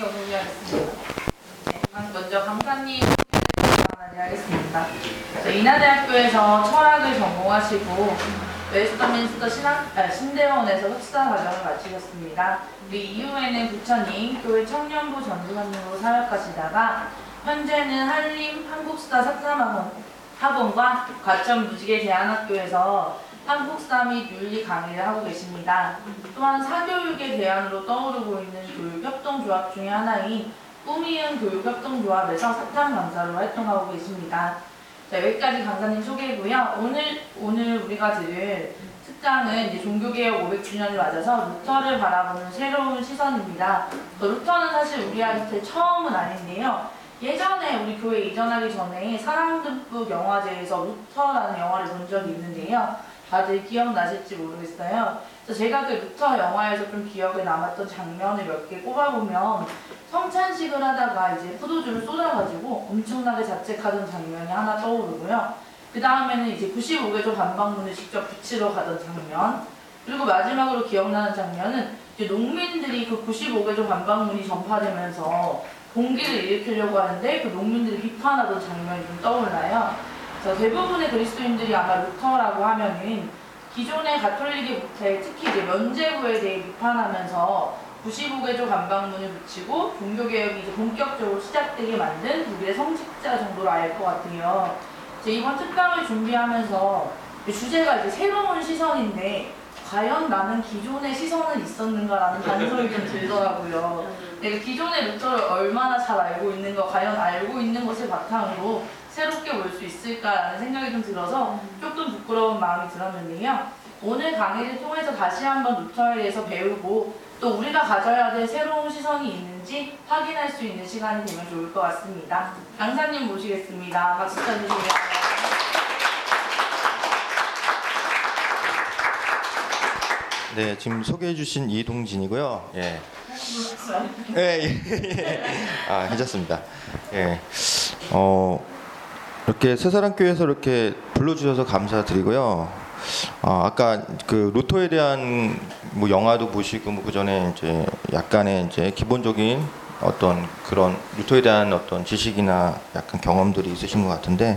통해서 소개하겠습니다. 네, 강- 먼저 강사님 하겠습니다. 저 인하대학교에서 철학을 전공하시고 웨스터민스터 신학, 아, 신대원에서 흡사 과정을 마치셨습니다. 그 이후에는 부천인 교회 청년부 전수관으로 사역하시다가 현재는 한림 한국스타 석사학원 학원과 과천 무지개 대안학교에서 한국사 및 윤리 강의를 하고 계십니다. 또한 사교육의 대안으로 떠오르고 있는 교육협동조합 중의 하나인 꿈이은 교육협동조합에서 사탕 강사로 활동하고 계십니다. 자, 여기까지 강사님 소개고요. 오늘 오늘 우리가 들을 특강은 이제 종교개혁 500주년을 맞아서 루터를 바라보는 새로운 시선입니다. 또 루터는 사실 우리한테 처음은 아닌데요. 예전에 우리 교회 이전하기 전에 사랑듬뿍 영화제에서 루터라는 영화를 본 적이 있는데요. 다들 기억나실지 모르겠어요. 제가 그 루터 영화에서 좀 기억에 남았던 장면을 몇 개 꼽아보면 성찬식을 하다가 이제 포도주를 쏟아가지고 엄청나게 자책하던 장면이 하나 떠오르고요. 그 다음에는 이제 95개조 반박문을 직접 붙이러 가던 장면. 그리고 마지막으로 기억나는 장면은 이제 농민들이 그 95개조 반박문이 전파되면서 봉기를 일으키려고 하는데 그 농민들이 비판하던 장면이 좀 떠올라요. 그래서 대부분의 그리스도인들이 아마 루터라고 하면은 기존의 가톨릭의 모태, 특히 이제 면제부에 대해 비판하면서 95개조 반박문을 붙이고 종교개혁이 이제 본격적으로 시작되게 만든 독일의 성직자 정도로 알 것 같아요. 제 이번 특강을 준비하면서 이 주제가 이제 새로운 시선인데 과연 나는 기존의 시선은 있었는가라는 반성이 좀 들더라고요. 내가 기존의 루터를 얼마나 잘 알고 있는가, 과연 알고 있는 것을 바탕으로 새롭게 볼 수 있을까라는 생각이 좀 들어서 조금 부끄러운 마음이 들었는데요. 오늘 강의를 통해서 다시 한번 루터에 대해서 배우고 또 우리가 가져야 될 새로운 시선이 있는지 확인할 수 있는 시간이 되면 좋을 것 같습니다. 강사님 모시겠습니다. 박수 쳐주시면. 네, 지금 소개해 주신 이동진이고요. 예. 예, 예, 예. 아, 괜찮습니다. 예. 어, 이렇게 새사랑교회에서 이렇게 불러주셔서 감사드리고요. 어, 아까 그 로또에 대한 뭐 영화도 보시고 뭐 그 전에 이제 약간의 이제 기본적인 어떤 그런 루토에 대한 어떤 지식이나 약간 경험들이 있으신 것 같은데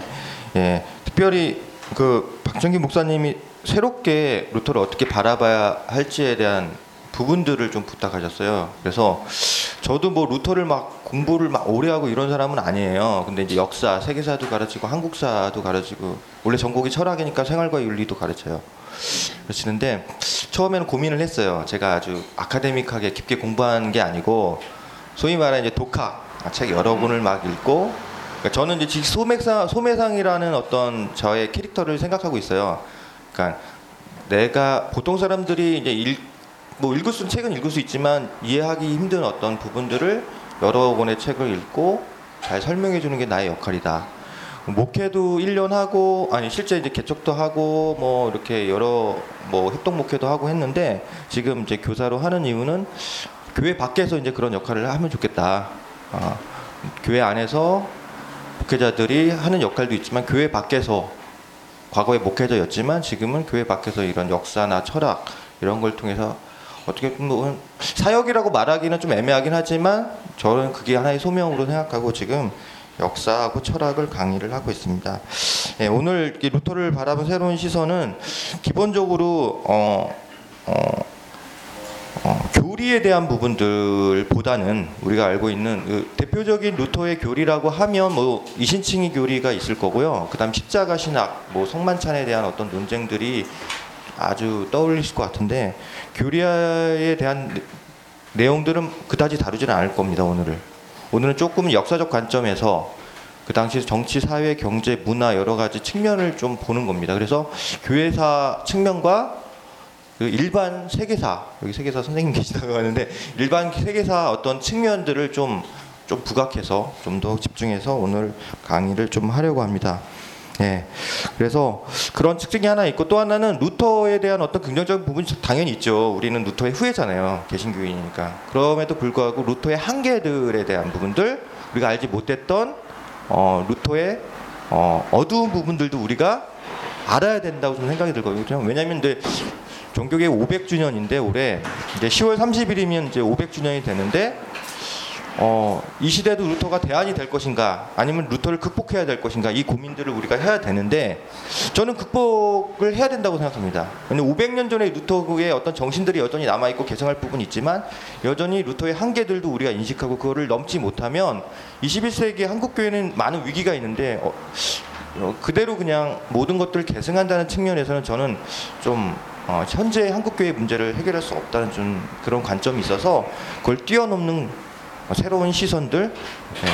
예, 특별히 그 박정기 목사님이 새롭게 루터를 어떻게 바라봐야 할지에 대한 부분들을 좀 부탁하셨어요. 그래서 저도 뭐 루터를 막 공부를 막 오래 하고 이런 사람은 아니에요. 근데 이제 역사, 세계사도 가르치고 한국사도 가르치고 원래 전공이 철학이니까 생활과 윤리도 가르쳐요. 그러시는데 처음에는 고민을 했어요. 제가 아주 아카데믹하게 깊게 공부한 게 아니고 소위 말하는 이제 독학 아, 책 여러 권을 막 읽고 그러니까 저는 이제 지- 소매상 소매상이라는 어떤 저의 캐릭터를 생각하고 있어요. 그러니까 내가 보통 사람들이 이제 읽, 뭐 읽을 수 책은 읽을 수 있지만 이해하기 힘든 어떤 부분들을 여러 권의 책을 읽고 잘 설명해 주는 게 나의 역할이다. 목회도 1년 하고 아니 실제 이제 개척도 하고 뭐 이렇게 여러 뭐 협동 목회도 하고 했는데 지금 이제 교사로 하는 이유는 교회 밖에서 이제 그런 역할을 하면 좋겠다. 아, 교회 안에서 목회자들이 하는 역할도 있지만 교회 밖에서 과거에 목회자였지만 지금은 교회 밖에서 이런 역사나 철학 이런 걸 통해서 어떻게 보면 사역이라고 말하기는 좀 애매하긴 하지만 저는 그게 하나의 소명으로 생각하고 지금 역사하고 철학을 강의를 하고 있습니다. 예, 오늘 이 루터를 바라본 새로운 시선은 기본적으로 어, 어, 어, 교리에 대한 부분들보다는 우리가 알고 있는 그 대표적인 루터의 교리라고 하면 뭐 이신칭의 교리가 있을 거고요. 그다음 십자가 신학, 뭐 성만찬에 대한 어떤 논쟁들이 아주 떠올리실 것 같은데 교리에 대한 내- 내용들은 그다지 다루지는 않을 겁니다. 오늘을 오늘은 조금 역사적 관점에서 그 당시 정치, 사회, 경제, 문화 여러 가지 측면을 좀 보는 겁니다. 그래서 교회사 측면과 그 일반 세계사 여기 세계사 선생님 계시다고 하는데 일반 세계사 어떤 측면들을 좀 좀 부각해서 좀 더 집중해서 오늘 강의를 좀 하려고 합니다. 예. 그래서 그런 특징이 하나 있고 또 하나는 루터에 대한 어떤 긍정적인 부분이 당연히 있죠. 우리는 루터의 후예잖아요. 개신교인이니까. 그럼에도 불구하고 루터의 한계들에 대한 부분들 우리가 알지 못했던 어, 루터의 어, 어두운 부분들도 우리가 알아야 된다고 좀 생각이 들거든요. 왜냐하면 이제 종교개혁 500주년인데 올해 이제 10월 30일이면 이제 500주년이 되는데 어, 이 시대도 루터가 대안이 될 것인가 아니면 루터를 극복해야 될 것인가 이 고민들을 우리가 해야 되는데 저는 극복을 해야 된다고 생각합니다. 근데 500년 전에 루터의 어떤 정신들이 여전히 남아 있고 개성할 부분이 있지만 여전히 루터의 한계들도 우리가 인식하고 그거를 넘지 못하면 21세기 한국 교회는 많은 위기가 있는데 어, 어, 그대로 그냥 모든 것들을 계승한다는 측면에서는 저는 좀 어, 현재 한국 교회 문제를 해결할 수 없다는 좀 그런 관점이 있어서 그걸 뛰어넘는 어, 새로운 시선들? 네.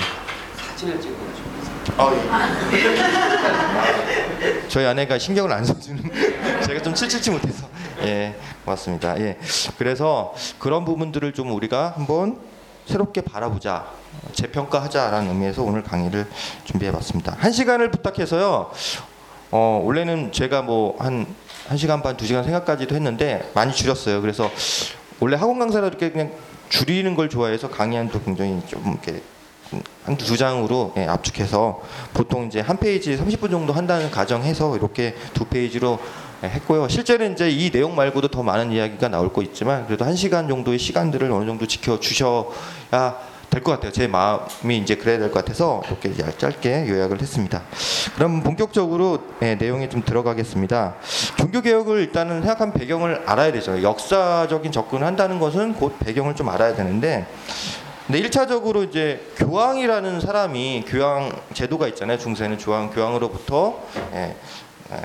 사진을 찍어가지고 저희 아내가 신경을 안 써주는 제가 좀 칠칠치 못해서. 예 고맙습니다. 예. 그래서 그런 부분들을 좀 우리가 한번 새롭게 바라보자 재평가하자라는 의미에서 오늘 강의를 준비해봤습니다. 한 시간을 부탁해서요. 어 원래는 제가 뭐한 한 시간 반 두 시간 생각까지도 했는데 많이 줄였어요. 그래서 원래 학원 강사라 이렇게 그냥 줄이는 걸 좋아해서 강의안도 굉장히 좀 이렇게 한두 장으로 예, 압축해서 보통 이제 한 페이지 30분 정도 한다는 가정해서 이렇게 두 페이지로 예, 했고요. 실제는 이제 이 내용 말고도 더 많은 이야기가 나올 거 있지만 그래도 한 시간 정도의 시간들을 어느 정도 지켜 주셔야 될 것 같아요. 제 마음이 이제 그래야 될 것 같아서 이렇게 짧게 요약을 했습니다. 그럼 본격적으로 예, 내용에 좀 들어가겠습니다. 종교 개혁을 일단은 생각한 배경을 알아야 되죠. 역사적인 접근을 한다는 것은 곧 배경을 좀 알아야 되는데 근데 1차적으로 이제 교황이라는 사람이 교황 제도가 있잖아요. 중세는 교황 교황으로부터 예, 예,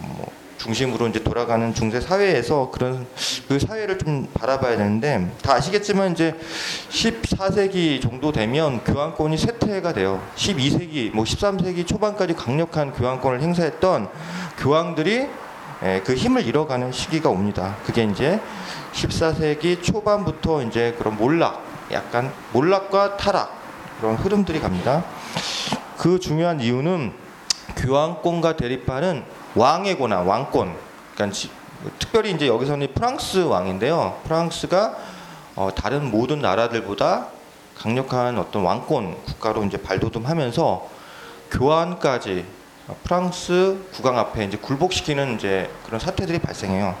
뭐 중심으로 이제 돌아가는 중세 사회에서 그런 그 사회를 좀 바라봐야 되는데 다 아시겠지만 이제 14세기 정도 되면 교황권이 쇠퇴가 돼요. 12세기 뭐 13세기 초반까지 강력한 교황권을 행사했던 교황들이 예, 그 힘을 잃어가는 시기가 옵니다. 그게 이제 14세기 초반부터 이제 그런 몰락, 약간 몰락과 타락 그런 흐름들이 갑니다. 그 중요한 이유는 교황권과 대립하는 왕의 권한, 왕권. 그러니까 지- 특별히 이제 여기서는 프랑스 왕인데요. 프랑스가 어, 다른 모든 나라들보다 강력한 어떤 왕권 국가로 이제 발돋움하면서 교황까지 프랑스 국왕 앞에 이제 굴복시키는 이제 그런 사태들이 발생해요.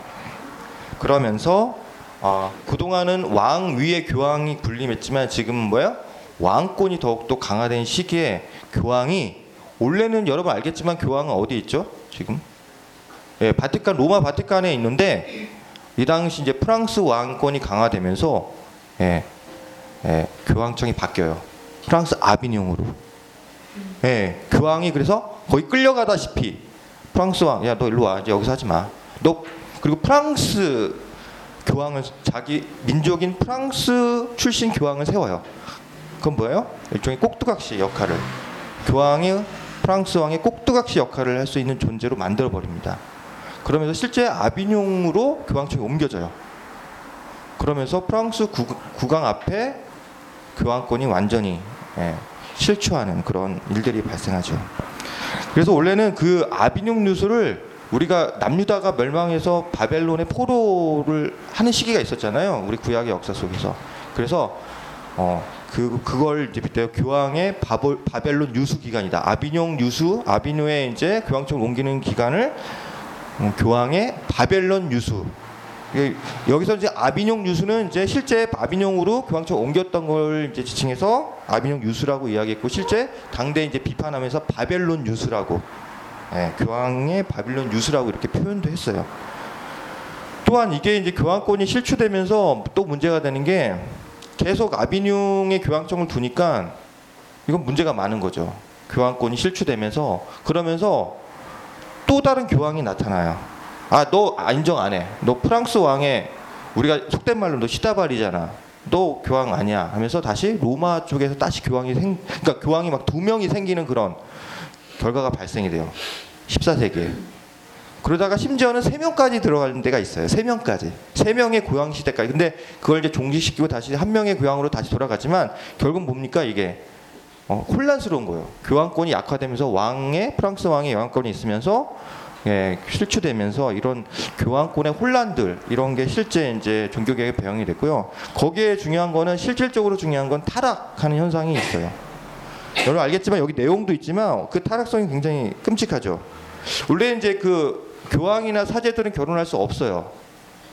그러면서 어, 그동안은 왕 위에 교황이 군림했지만 지금 뭐야? 왕권이 더욱더 강화된 시기에 교황이 원래는 여러분 알겠지만 교황은 어디 있죠? 지금 예, 바티칸 로마 바티칸에 있는데 이 당시 이제 프랑스 왕권이 강화되면서 예, 예, 교황청이 바뀌어요. 프랑스 아비뇽으로. 예, 교황이 그래서 거의 끌려가다시피 프랑스 왕, 야 너 일로 와, 이제 여기서 하지 마. 너 그리고 프랑스 교황을 자기 민족인 프랑스 출신 교황을 세워요. 그건 뭐예요? 일종의 꼭두각시 역할을 교황이 프랑스 왕의 꼭두각시 역할을 할 수 있는 존재로 만들어 버립니다. 그러면서 실제 아비뇽으로 교황청이 옮겨져요. 그러면서 프랑스 국, 국왕 앞에 교황권이 완전히 예, 실추하는 그런 일들이 발생하죠. 그래서 원래는 그 아비뇽 누수를 우리가 남유다가 멸망해서 바벨론의 포로를 하는 시기가 있었잖아요. 우리 구약의 역사 속에서. 그래서 어, 그 그걸 이제 빗대어 교황의 바볼, 바벨론 유수 기간이다. 아비뇽 유수, 아비뇽에 이제 교황청을 옮기는 기간을 어, 교황의 바벨론 유수. 여기서 이제 아비뇽 유수는 이제 실제 아비뇽으로 교황청 옮겼던 걸 이제 지칭해서 아비뇽 유수라고 이야기했고 실제 당대 이제 비판하면서 바벨론 유수라고 예, 교황의 바빌론 유수라고 이렇게 표현도 했어요. 또한 이게 이제 교황권이 실추되면서 또 문제가 되는 게 계속 아비뇽의 교황청을 두니까 이건 문제가 많은 거죠. 교황권이 실추되면서 그러면서 또 다른 교황이 나타나요. 아, 너 인정 안 해. 너 프랑스 왕의 우리가 속된 말로 너 시다발이잖아. 너 교황 아니야. 하면서 다시 로마 쪽에서 다시 교황이 생, 그러니까 교황이 막 두 명이 생기는 그런 결과가 발생이 돼요. 14세기에. 그러다가 심지어는 세 명까지 들어가는 데가 있어요. 세 명까지. 세 명의 교황 시대까지. 근데 그걸 이제 종식시키고 다시 한 명의 교황으로 다시 돌아가지만 결국 뭡니까 이게 어, 혼란스러운 거예요. 교황권이 약화되면서 왕의 프랑스 왕의 영향권이 있으면서 예, 실추되면서 이런 교황권의 혼란들 이런 게 실제 이제 종교개혁의 배경이 됐고요. 거기에 중요한 거는 실질적으로 중요한 건 타락하는 현상이 있어요. 여러분 알겠지만 여기 내용도 있지만 그 타락성이 굉장히 끔찍하죠. 원래 이제 그 교황이나 사제들은 결혼할 수 없어요.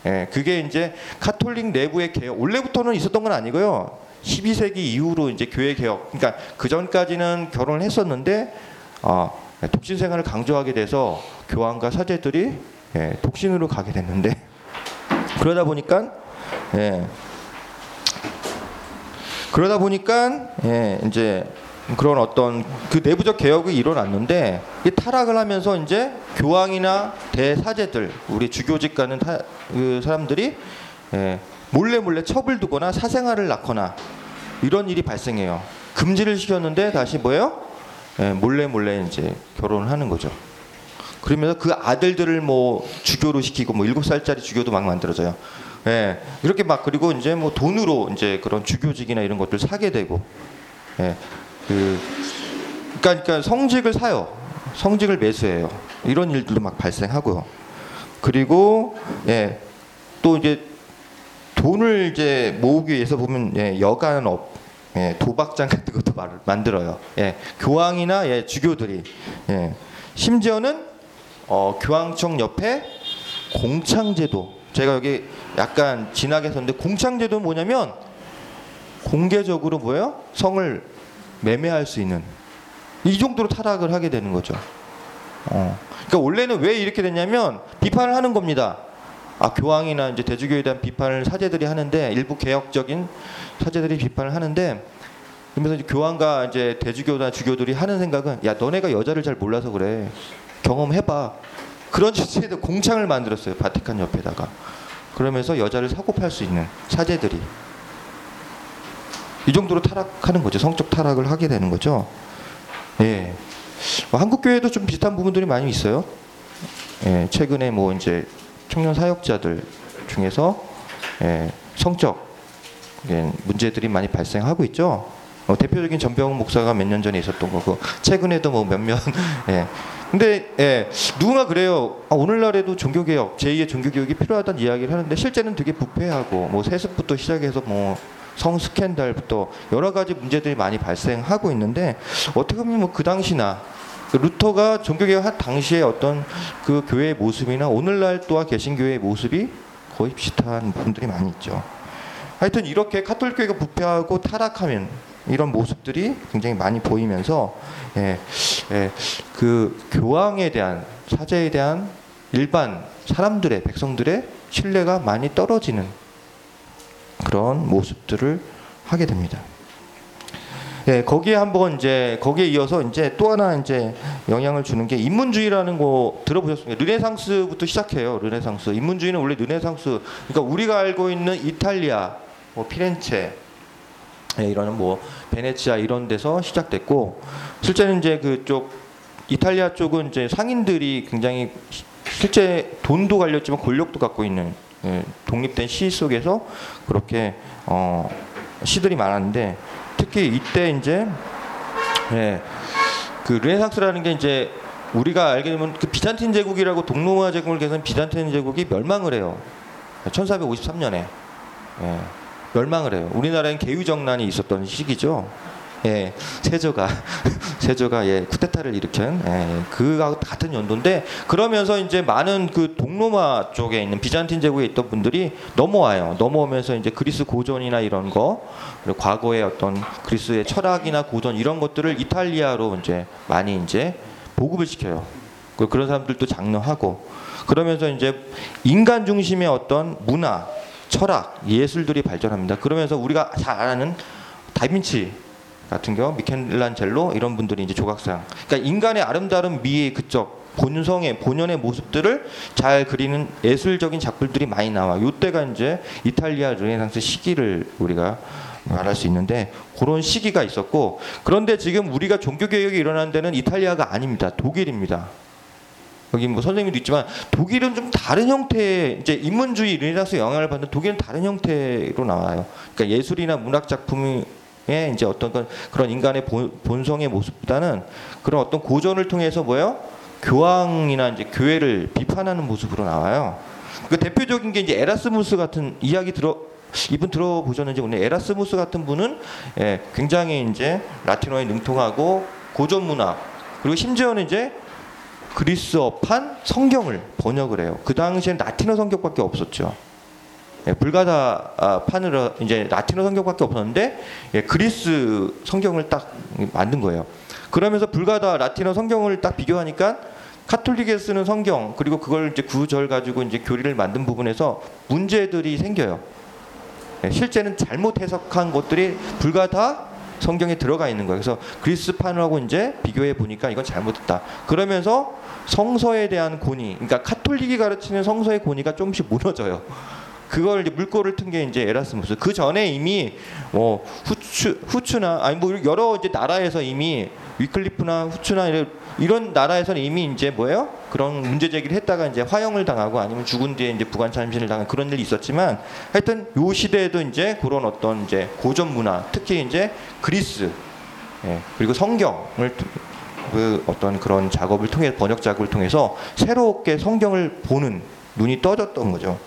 예, 그게 이제 카톨릭 내부의 개혁 원래부터는 있었던 건 아니고요. 12세기 이후로 이제 교회 개혁. 그러니까 그 전까지는 결혼을 했었는데 어, 독신 생활을 강조하게 돼서 교황과 사제들이 예, 독신으로 가게 됐는데 그러다 보니까 예, 그러다 보니까 예, 이제 그런 어떤 그 내부적 개혁이 일어났는데 이 타락을 하면서 이제 교황이나 대사제들 우리 주교직 가는 타, 그 사람들이 예, 몰래 몰래 첩을 두거나 사생아를 낳거나 이런 일이 발생해요. 금지를 시켰는데 다시 뭐예요? 예, 몰래 몰래 이제 결혼을 하는 거죠. 그러면서 그 아들들을 뭐 주교로 시키고 뭐 일곱 살짜리 주교도 막 만들어져요. 예, 이렇게 막 그리고 이제 뭐 돈으로 이제 그런 주교직이나 이런 것들 사게 되고, 예, 그 그러니까, 그러니까 성직을 사요. 성직을 매수해요. 이런 일들도 막 발생하고요. 그리고 예, 또 이제 돈을 이제 모으기 위해서 보면 예, 여간업, 예, 도박장 같은 것도 말- 만들어요. 예, 교황이나 예, 주교들이 예, 심지어는 어, 교황청 옆에 공창제도. 제가 여기 약간 진하게 썼는데 공창제도는 뭐냐면 공개적으로 뭐예요? 성을 매매할 수 있는 이 정도로 타락을 하게 되는 거죠. 어. 그러니까 원래는 왜 이렇게 됐냐면 비판을 하는 겁니다. 아 교황이나 이제 대주교에 대한 비판을 사제들이 하는데 일부 개혁적인 사제들이 비판을 하는데 그러면서 이제 교황과 이제 대주교나 주교들이 하는 생각은 야 너네가 여자를 잘 몰라서 그래 경험해봐 그런 주체에도 공창을 만들었어요 바티칸 옆에다가 그러면서 여자를 사고 팔 수 있는 사제들이 이 정도로 타락하는 거죠 성적 타락을 하게 되는 거죠 예 뭐 한국 교회도 좀 비슷한 부분들이 많이 있어요 예 최근에 뭐 이제 청년 사역자들 중에서 예, 성적 예, 문제들이 많이 발생하고 있죠. 어, 대표적인 전병훈 목사가 몇 년 전에 있었던 거고 최근에도 뭐 몇몇 예. 근데 예, 누군가 그래요. 아, 오늘날에도 종교개혁, 제2의 종교개혁이 필요하다는 이야기를 하는데 실제는 되게 부패하고 뭐 세습부터 시작해서 뭐 성 스캔들부터 여러 가지 문제들이 많이 발생하고 있는데 어떻게 보면 뭐 그 당시나 그 루터가 종교개혁 당시의 어떤 그 교회의 모습이나 오늘날 또한 개신교회의 모습이 거의 비슷한 부분들이 많이 있죠. 하여튼 이렇게 카톨릭 교회가 부패하고 타락하면 이런 모습들이 굉장히 많이 보이면서 예, 예, 그 교황에 대한 사제에 대한 일반 사람들의 백성들의 신뢰가 많이 떨어지는 그런 모습들을 하게 됩니다. 예, 거기에 한번 이제 거기에 이어서 이제 또 하나 이제 영향을 주는 게 인문주의라는 거 들어보셨습니까? 르네상스부터 시작해요. 르네상스. 인문주의는 원래 르네상스. 그러니까 우리가 알고 있는 이탈리아, 뭐 피렌체, 예, 이런 뭐 베네치아 이런 데서 시작됐고 실제는 이제 그쪽 이탈리아 쪽은 이제 상인들이 굉장히 시- 실제 돈도 갈렸지만 권력도 갖고 있는 예, 독립된 시 속에서 그렇게 어, 시들이 많았는데 특히 이때 이제 예, 그 르네상스라는 게 이제 우리가 알게 되면 그 비잔틴 제국이라고 동로마 제국을 계산 비잔틴 제국이 멸망을 해요. 1453년에 예, 멸망을 해요. 우리나라엔 개유정난이 있었던 시기죠. 예, 세조가 세조가 예, 쿠데타를 일으킨 예, 그가 같은 연도인데 그러면서 이제 많은 그 동로마 쪽에 있는 비잔틴 제국에 있던 분들이 넘어와요. 넘어오면서 이제 그리스 고전이나 이런 거 그리고 과거의 어떤 그리스의 철학이나 고전 이런 것들을 이탈리아로 이제 많이 이제 보급을 시켜요. 그- 그런 사람들도 장려하고 그러면서 이제 인간 중심의 어떤 문화, 철학, 예술들이 발전합니다. 그러면서 우리가 잘 아는 다빈치 같은 경우 미켈란젤로 이런 분들이 이제 조각상. 그러니까 인간의 아름다운 미의 그쪽 본성의 본연의 모습들을 잘 그리는 예술적인 작품들이 많이 나와. 요때가 이제 이탈리아 르네상스 시기를 우리가 말할 수 있는데 그런 시기가 있었고 그런데 지금 우리가 종교 개혁이 일어난 데는 이탈리아가 아닙니다. 독일입니다. 여기 뭐 선생님도 있지만 독일은 좀 다른 형태의 이제 인문주의 르네상스 영향을 받는 독일은 다른 형태로 나와요. 그러니까 예술이나 문학 작품 에 이제 어떤 건 그런 인간의 본, 본성의 모습보다는 그런 어떤 고전을 통해서 뭐예요? 교황이나 이제 교회를 비판하는 모습으로 나와요. 그 대표적인 게 이제 에라스무스 같은 이야기 들어 이분 들어보셨는지 오늘 에라스무스 같은 분은 예, 굉장히 이제 라틴어에 능통하고 고전 문학 그리고 심지어는 이제 그리스어판 성경을 번역을 해요. 그 당시엔 라틴어 성경밖에 없었죠. 예, 불가다 판으로 이제 라틴어 성경밖에 없었는데 예, 그리스 성경을 딱 만든 거예요. 그러면서 불가다 라틴어 성경을 딱 비교하니까 카톨릭에 쓰는 성경 그리고 그걸 이제 구절 가지고 이제 교리를 만든 부분에서 문제들이 생겨요. 예, 실제는 잘못 해석한 것들이 불가다 성경에 들어가 있는 거예요. 그래서 그리스판하고 이제 비교해 보니까 이건 잘못했다. 그러면서 성서에 대한 권위, 그러니까 카톨릭이 가르치는 성서의 권위가 조금씩 무너져요. 그걸 이제 물꼬를 튼 게 이제 에라스무스. 그 전에 이미 뭐 후스 후스나 아니 뭐 여러 이제 나라에서 이미 위클리프나 후스나 이런, 이런 나라에서는 이미 이제 뭐예요? 그런 문제 제기를 했다가 이제 화형을 당하고 아니면 죽은 뒤에 이제 부관참시를 당한 그런 일이 있었지만 하여튼 요 시대에도 이제 그런 어떤 이제 고전 문화, 특히 이제 그리스 예, 그리고 성경을 통- 그 어떤 그런 작업을 통해 번역 작업을 통해서 새롭게 성경을 보는 눈이 떠졌던 거죠.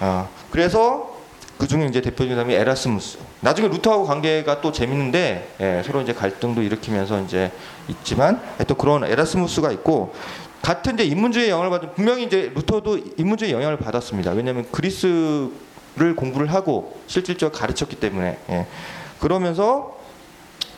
아, 그래서 그 중에 이제 대표적인 사람이 에라스무스. 나중에 루터하고 관계가 또 재밌는데 예, 서로 이제 갈등도 일으키면서 이제 있지만 또 그런 에라스무스가 있고 같은 이제 인문주의 영향을 받은 분명히 이제 루터도 인문주의 영향을 받았습니다. 왜냐하면 그리스를 공부를 하고 실질적으로 가르쳤기 때문에 예. 그러면서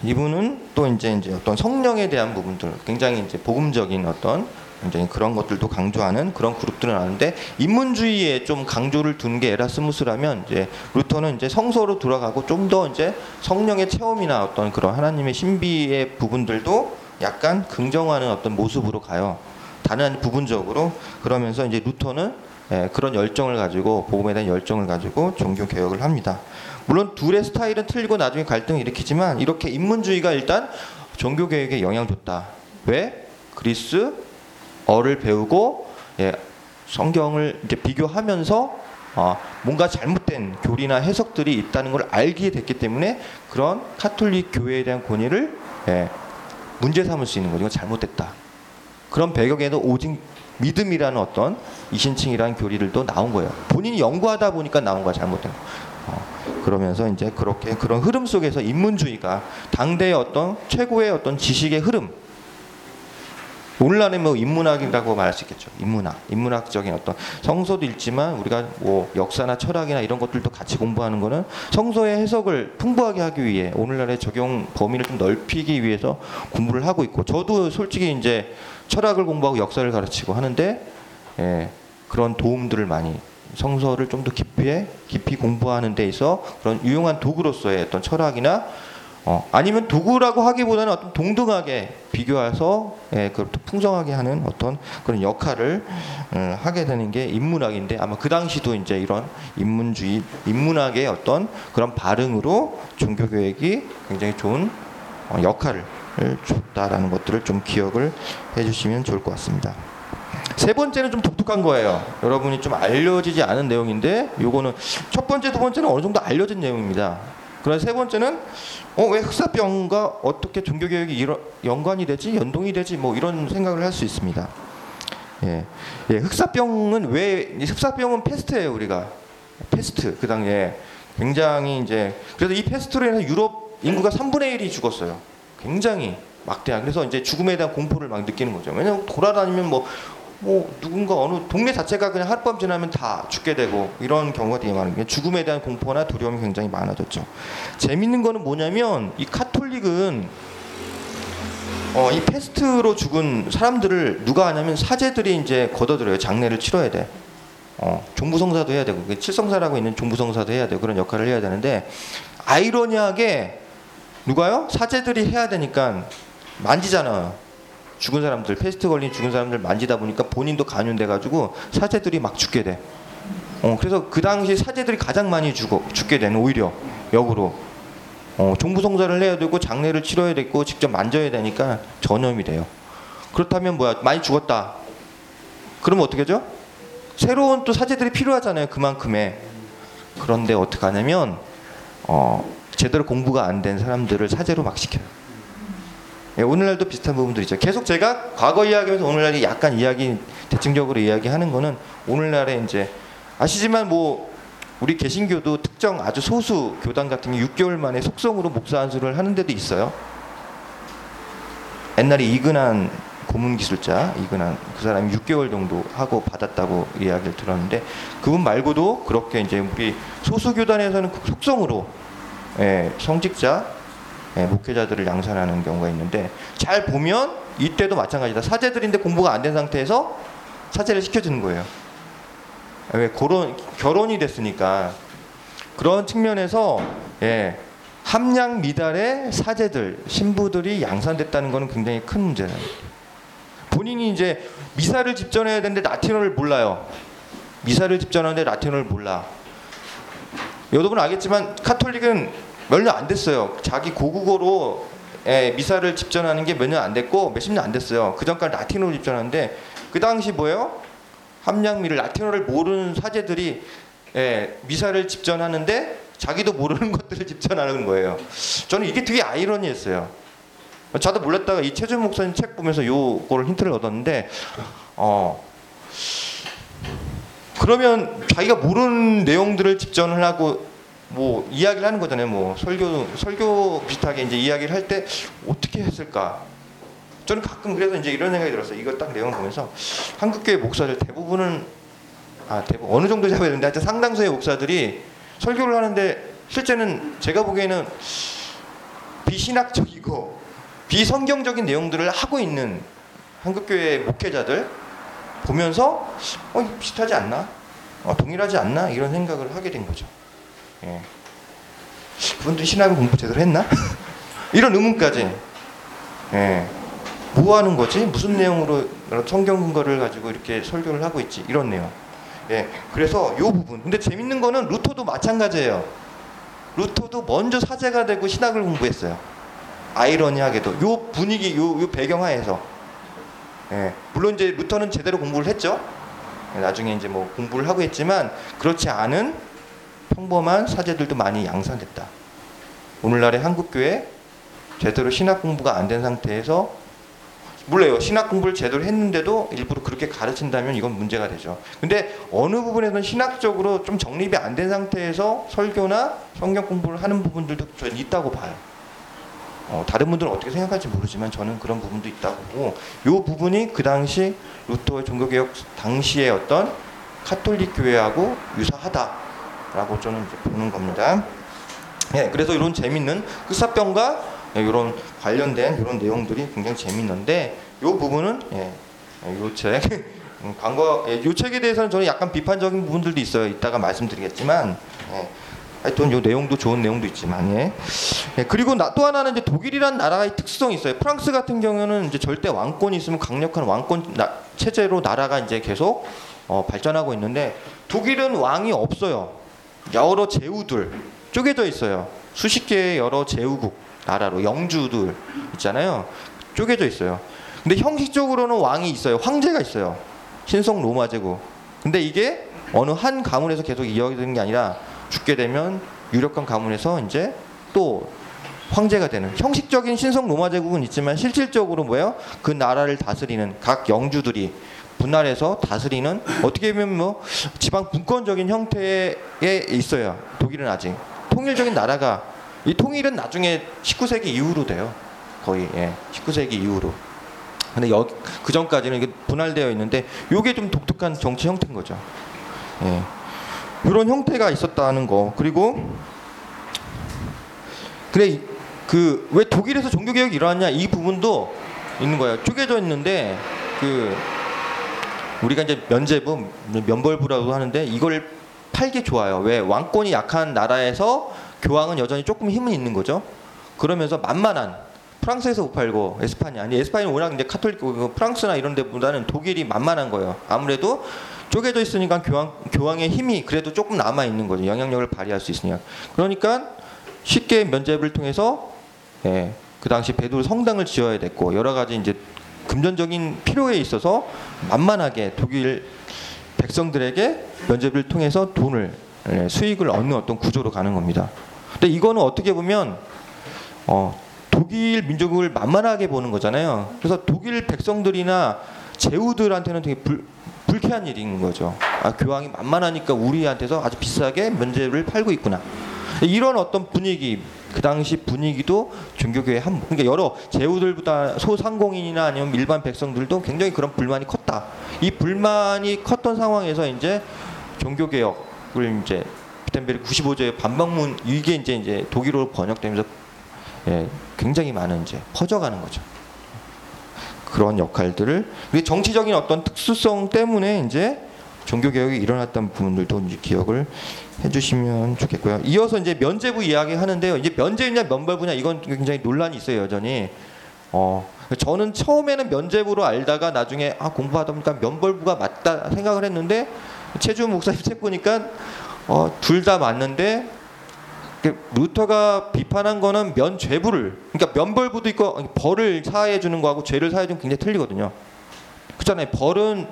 이분은 또 이제 이제 어떤 성령에 대한 부분들 굉장히 이제 복음적인 어떤 굉장히 그런 것들도 강조하는 그런 그룹들은 아는데 인문주의에 좀 강조를 둔 게 에라스무스라면 이제 루터는 이제 성서로 들어가고 좀 더 이제 성령의 체험이나 어떤 그런 하나님의 신비의 부분들도 약간 긍정하는 어떤 모습으로 가요. 다른 부분적으로 그러면서 이제 루터는 예, 그런 열정을 가지고 복음에 대한 열정을 가지고 종교 개혁을 합니다. 물론 둘의 스타일은 틀리고 나중에 갈등을 일으키지만 이렇게 인문주의가 일단 종교 개혁에 영향을 줬다. 왜? 그리스 어를 배우고 예, 성경을 이제 비교하면서 어, 뭔가 잘못된 교리나 해석들이 있다는 걸 알게 됐기 때문에 그런 카톨릭 교회에 대한 권위를 예, 문제 삼을 수 있는 거죠. 잘못됐다. 그런 배경에도 오직 믿음이라는 어떤 이신칭이라는 교리들도 나온 거예요. 본인이 연구하다 보니까 나온 거야 잘못된 거. 어, 그러면서 이제 그렇게 그런 흐름 속에서 인문주의가 당대의 어떤 최고의 어떤 지식의 흐름. 오늘날에 뭐 인문학이라고 말할 수 있겠죠. 인문학, 인문학적인 어떤 성서도 읽지만 우리가 뭐 역사나 철학이나 이런 것들도 같이 공부하는 거는 성서의 해석을 풍부하게 하기 위해 오늘날의 적용 범위를 좀 넓히기 위해서 공부를 하고 있고 저도 솔직히 이제 철학을 공부하고 역사를 가르치고 하는데 예, 그런 도움들을 많이 성서를 좀 더 깊이 깊이 공부하는 데 있어 그런 유용한 도구로서의 어떤 철학이나 어, 아니면 도구라고 하기보다는 어떤 동등하게 비교해서 예, 그 풍성하게 하는 어떤 그런 역할을 음, 하게 되는 게 인문학인데 아마 그 당시도 이제 이런 인문주의 인문학의 어떤 그런 반응으로 종교 교육이 굉장히 좋은 어, 역할을 줬다라는 것들을 좀 기억을 해주시면 좋을 것 같습니다. 세 번째는 좀 독특한 거예요. 여러분이 좀 알려지지 않은 내용인데 요거는 첫 번째, 두 번째는 어느 정도 알려진 내용입니다. 그러나 세 번째는 어, 왜 흑사병과 어떻게 종교 교육이 이런 연관이 되지, 연동이 되지, 뭐 이런 생각을 할 수 있습니다. 예, 예, 흑사병은 왜이 흑사병은 패스트예요, 우리가 패스트 그 당시에 굉장히 이제 그래서 이 패스트로 인해서 유럽 인구가 3분의 1이 죽었어요. 굉장히 막대한. 그래서 이제 죽음에 대한 공포를 막 느끼는 거죠. 왜냐면 돌아다니면 뭐, 뭐 누군가 어느 동네 자체가 그냥 하룻밤 지나면 다 죽게 되고 이런 경우가 되게 많은 게 죽음에 대한 공포나 두려움이 굉장히 많아졌죠. 재밌는 거는 뭐냐면 이 카톨릭은 어, 이 패스트로 죽은 사람들을 누가 하냐면 사제들이 이제 걷어들여요. 장례를 치러야 돼. 어, 종부성사도 해야 되고 그 칠성사라고 있는 종부성사도 해야 되고 그런 역할을 해야 되는데 아이러니하게 누가요? 사제들이 해야 되니까 만지잖아요. 죽은 사람들, 패스트 걸린 죽은 사람들 만지다 보니까 본인도 감염돼 가지고 사제들이 막 죽게 돼. 어, 그래서 그 당시 사제들이 가장 많이 죽어 죽게 되는 오히려 역으로 어, 종부성사를 해야 되고 장례를 치러야 되고 직접 만져야 되니까 전염이 돼요. 그렇다면 뭐야? 많이 죽었다. 그러면 어떻게 하죠? 새로운 또 사제들이 필요하잖아요. 그만큼의. 그런데 어떻게 하냐면 어, 제대로 공부가 안 된 사람들을 사제로 막 시켜요. 예, 오늘날도 비슷한 부분들이 있죠. 계속 제가 과거 이야기하면서 오늘날이 약간 이야기 대칭적으로 이야기하는 거는 오늘날에 이제 아시지만 뭐 우리 개신교도 특정 아주 소수 교단 같은 게 6개월 만에 속성으로 목사 안수를 하는 데도 있어요. 옛날에 이근한 고문 기술자 이근한 그 사람이 6개월 정도 하고 받았다고 이야기를 들었는데 그분 말고도 그렇게 이제 우리 소수 교단에서는 속성으로 예, 성직자 예, 목회자들을 양산하는 경우가 있는데 잘 보면 이때도 마찬가지다 사제들인데 공부가 안 된 상태에서 사제를 시켜주는 거예요. 왜 결혼 결혼이 됐으니까 그런 측면에서 예, 함량 미달의 사제들 신부들이 양산됐다는 것은 굉장히 큰 문제다. 본인이 이제 미사를 집전해야 되는데 라틴어를 몰라요. 미사를 집전하는데 라틴어를 몰라. 여러분 알겠지만 카톨릭은 몇년 안 됐어요. 자기 고국어로 예, 미사를 집전하는 게 몇 년 안 됐고 몇십 년 안 됐어요. 그 전까지 라틴어로 집전하는데 그 당시 뭐예요? 함량미를 라틴어를 모르는 사제들이 예, 미사를 집전하는데 자기도 모르는 것들을 집전하는 거예요. 저는 이게 되게 아이러니했어요. 저도 몰랐다가 이 최준 목사님 책 보면서 요거를 힌트를 얻었는데 어 그러면 자기가 모르는 내용들을 집전을 하고 뭐 이야기를 하는 거잖아요. 뭐 설교 설교 비슷하게 이제 이야기를 할 때 어떻게 했을까? 저는 가끔 그래서 이제 이런 생각이 들었어요. 이거 딱 내용을 보면서 한국 교회 목사들 대부분은 아 대부분 어느 정도 잡아야 되는데 하여튼 상당수의 목사들이 설교를 하는데 실제는 제가 보기에는 비신학적이고 비성경적인 내용들을 하고 있는 한국 교회 목회자들 보면서 어 비슷하지 않나? 어, 동일하지 않나? 이런 생각을 하게 된 거죠. 예. 그분들이 신학을 공부 제대로 했나? 이런 의문까지. 예. 뭐 하는 거지? 무슨 내용으로 성경 근거를 가지고 이렇게 설교를 하고 있지? 이런 내용. 예. 그래서 요 부분. 근데 재밌는 거는 루터도 마찬가지예요. 루터도 먼저 사제가 되고 신학을 공부했어요. 아이러니하게도 요 분위기 요, 요 배경하에서 예. 물론 이제 루터는 제대로 공부를 했죠. 예, 나중에 이제 뭐 공부를 하고 했지만 그렇지 않은 평범한 사제들도 많이 양산됐다. 오늘날의 한국 교회 제대로 신학 공부가 안 된 상태에서 몰라요. 신학 공부를 제대로 했는데도 일부러 그렇게 가르친다면 이건 문제가 되죠. 근데 어느 부분에서는 신학적으로 좀 정립이 안 된 상태에서 설교나 성경 공부를 하는 부분들도 저는 있다고 봐요. 어, 다른 분들은 어떻게 생각할지 모르지만 저는 그런 부분도 있다고 보고 이 부분이 그 당시 루터의 종교개혁 당시의 어떤 카톨릭 교회하고 유사하다 라고 저는 보는 겁니다. 예, 그래서 이런 재밌는 끝사병과 이런 관련된 이런 내용들이 굉장히 재밌는데 이 부분은 예, 이 책. 음, 광고 예, 이 책에 대해서는 저는 약간 비판적인 부분들도 있어요. 이따가 말씀드리겠지만 예, 하여튼 이 내용도 좋은 내용도 있지만 예. 예, 그리고 나, 또 하나는 이제 독일이란 나라의 특성이 있어요. 프랑스 같은 경우는 이제 절대 왕권이 있으면 강력한 왕권 나, 체제로 나라가 이제 계속 어, 발전하고 있는데 독일은 왕이 없어요. 여러 제후들 쪼개져 있어요. 수십 개의 여러 제후국 나라로 영주들 있잖아요. 쪼개져 있어요. 근데 형식적으로는 왕이 있어요. 황제가 있어요. 신성 로마 제국. 근데 이게 어느 한 가문에서 계속 이어지는 게 아니라 죽게 되면 유력한 가문에서 이제 또 황제가 되는 형식적인 신성 로마 제국은 있지만 실질적으로 뭐예요? 그 나라를 다스리는 각 영주들이 분할해서 다스리는 어떻게 보면 뭐 지방 분권적인 형태에 있어요. 독일은 아직 통일적인 나라가 이 통일은 나중에 19세기 이후로 돼요. 거의 예, 19세기 이후로. 근데 여기 그 전까지는 이게 분할되어 있는데 이게 좀 독특한 정치 형태인 거죠. 예. 이런 형태가 있었다는 거 그리고 그래 그 왜 독일에서 종교 개혁이 일어났냐 이 부분도 있는 거예요. 쪼개져 있는데 그 우리가 이제 면제부 면벌부라고 하는데 이걸 팔기 좋아요. 왜 왕권이 약한 나라에서 교황은 여전히 조금 힘은 있는 거죠. 그러면서 만만한 프랑스에서 못 팔고 에스파냐 아니 에스파냐는 워낙 이제 카톨릭 프랑스나 이런 데보다는 독일이 만만한 거예요. 아무래도 쪼개져 있으니까 교황 교황의 힘이 그래도 조금 남아 있는 거죠. 영향력을 발휘할 수 있으니까. 그러니까 쉽게 면제부를 통해서 예, 그 당시 베드로 성당을 지어야 됐고 여러 가지 이제 금전적인 필요에 있어서 만만하게 독일 백성들에게 면제부를 통해서 돈을 예, 수익을 얻는 어떤 구조로 가는 겁니다. 근데 이거는 어떻게 보면 어, 독일 민족을 만만하게 보는 거잖아요. 그래서 독일 백성들이나 제후들한테는 되게 불, 불쾌한 일인 거죠. 아, 교황이 만만하니까 우리한테서 아주 비싸게 면제를 팔고 있구나. 이런 어떤 분위기 그 당시 분위기도 종교교회 한 그러니까 여러 제후들보다 소상공인이나 아니면 일반 백성들도 굉장히 그런 불만이 컸다. 이 불만이 컸던 상황에서 이제 종교개혁을 이제 구텐베르 95조의 반박문 이게 이제 이제 독일어로 번역되면서 예, 굉장히 많은 이제 퍼져가는 거죠. 그런 역할들을 정치적인 어떤 특수성 때문에 이제 종교 개혁이 일어났던 부분들도 이제 기억을 해주시면 좋겠고요. 이어서 이제 면제부 이야기 하는데요. 이제 면제부냐 면벌부냐 이건 굉장히 논란이 있어요 여전히. 어 저는 처음에는 면제부로 알다가 나중에 아 공부하다 보니까 면벌부가 맞다 생각을 했는데 최주 목사님 책 보니까 어, 둘 다 맞는데 그 루터가 비판한 거는 면죄부를 그러니까 면벌부도 있고 벌을 사해 주는 거하고 죄를 사해 주는 게 굉장히 틀리거든요. 그렇잖아요. 벌은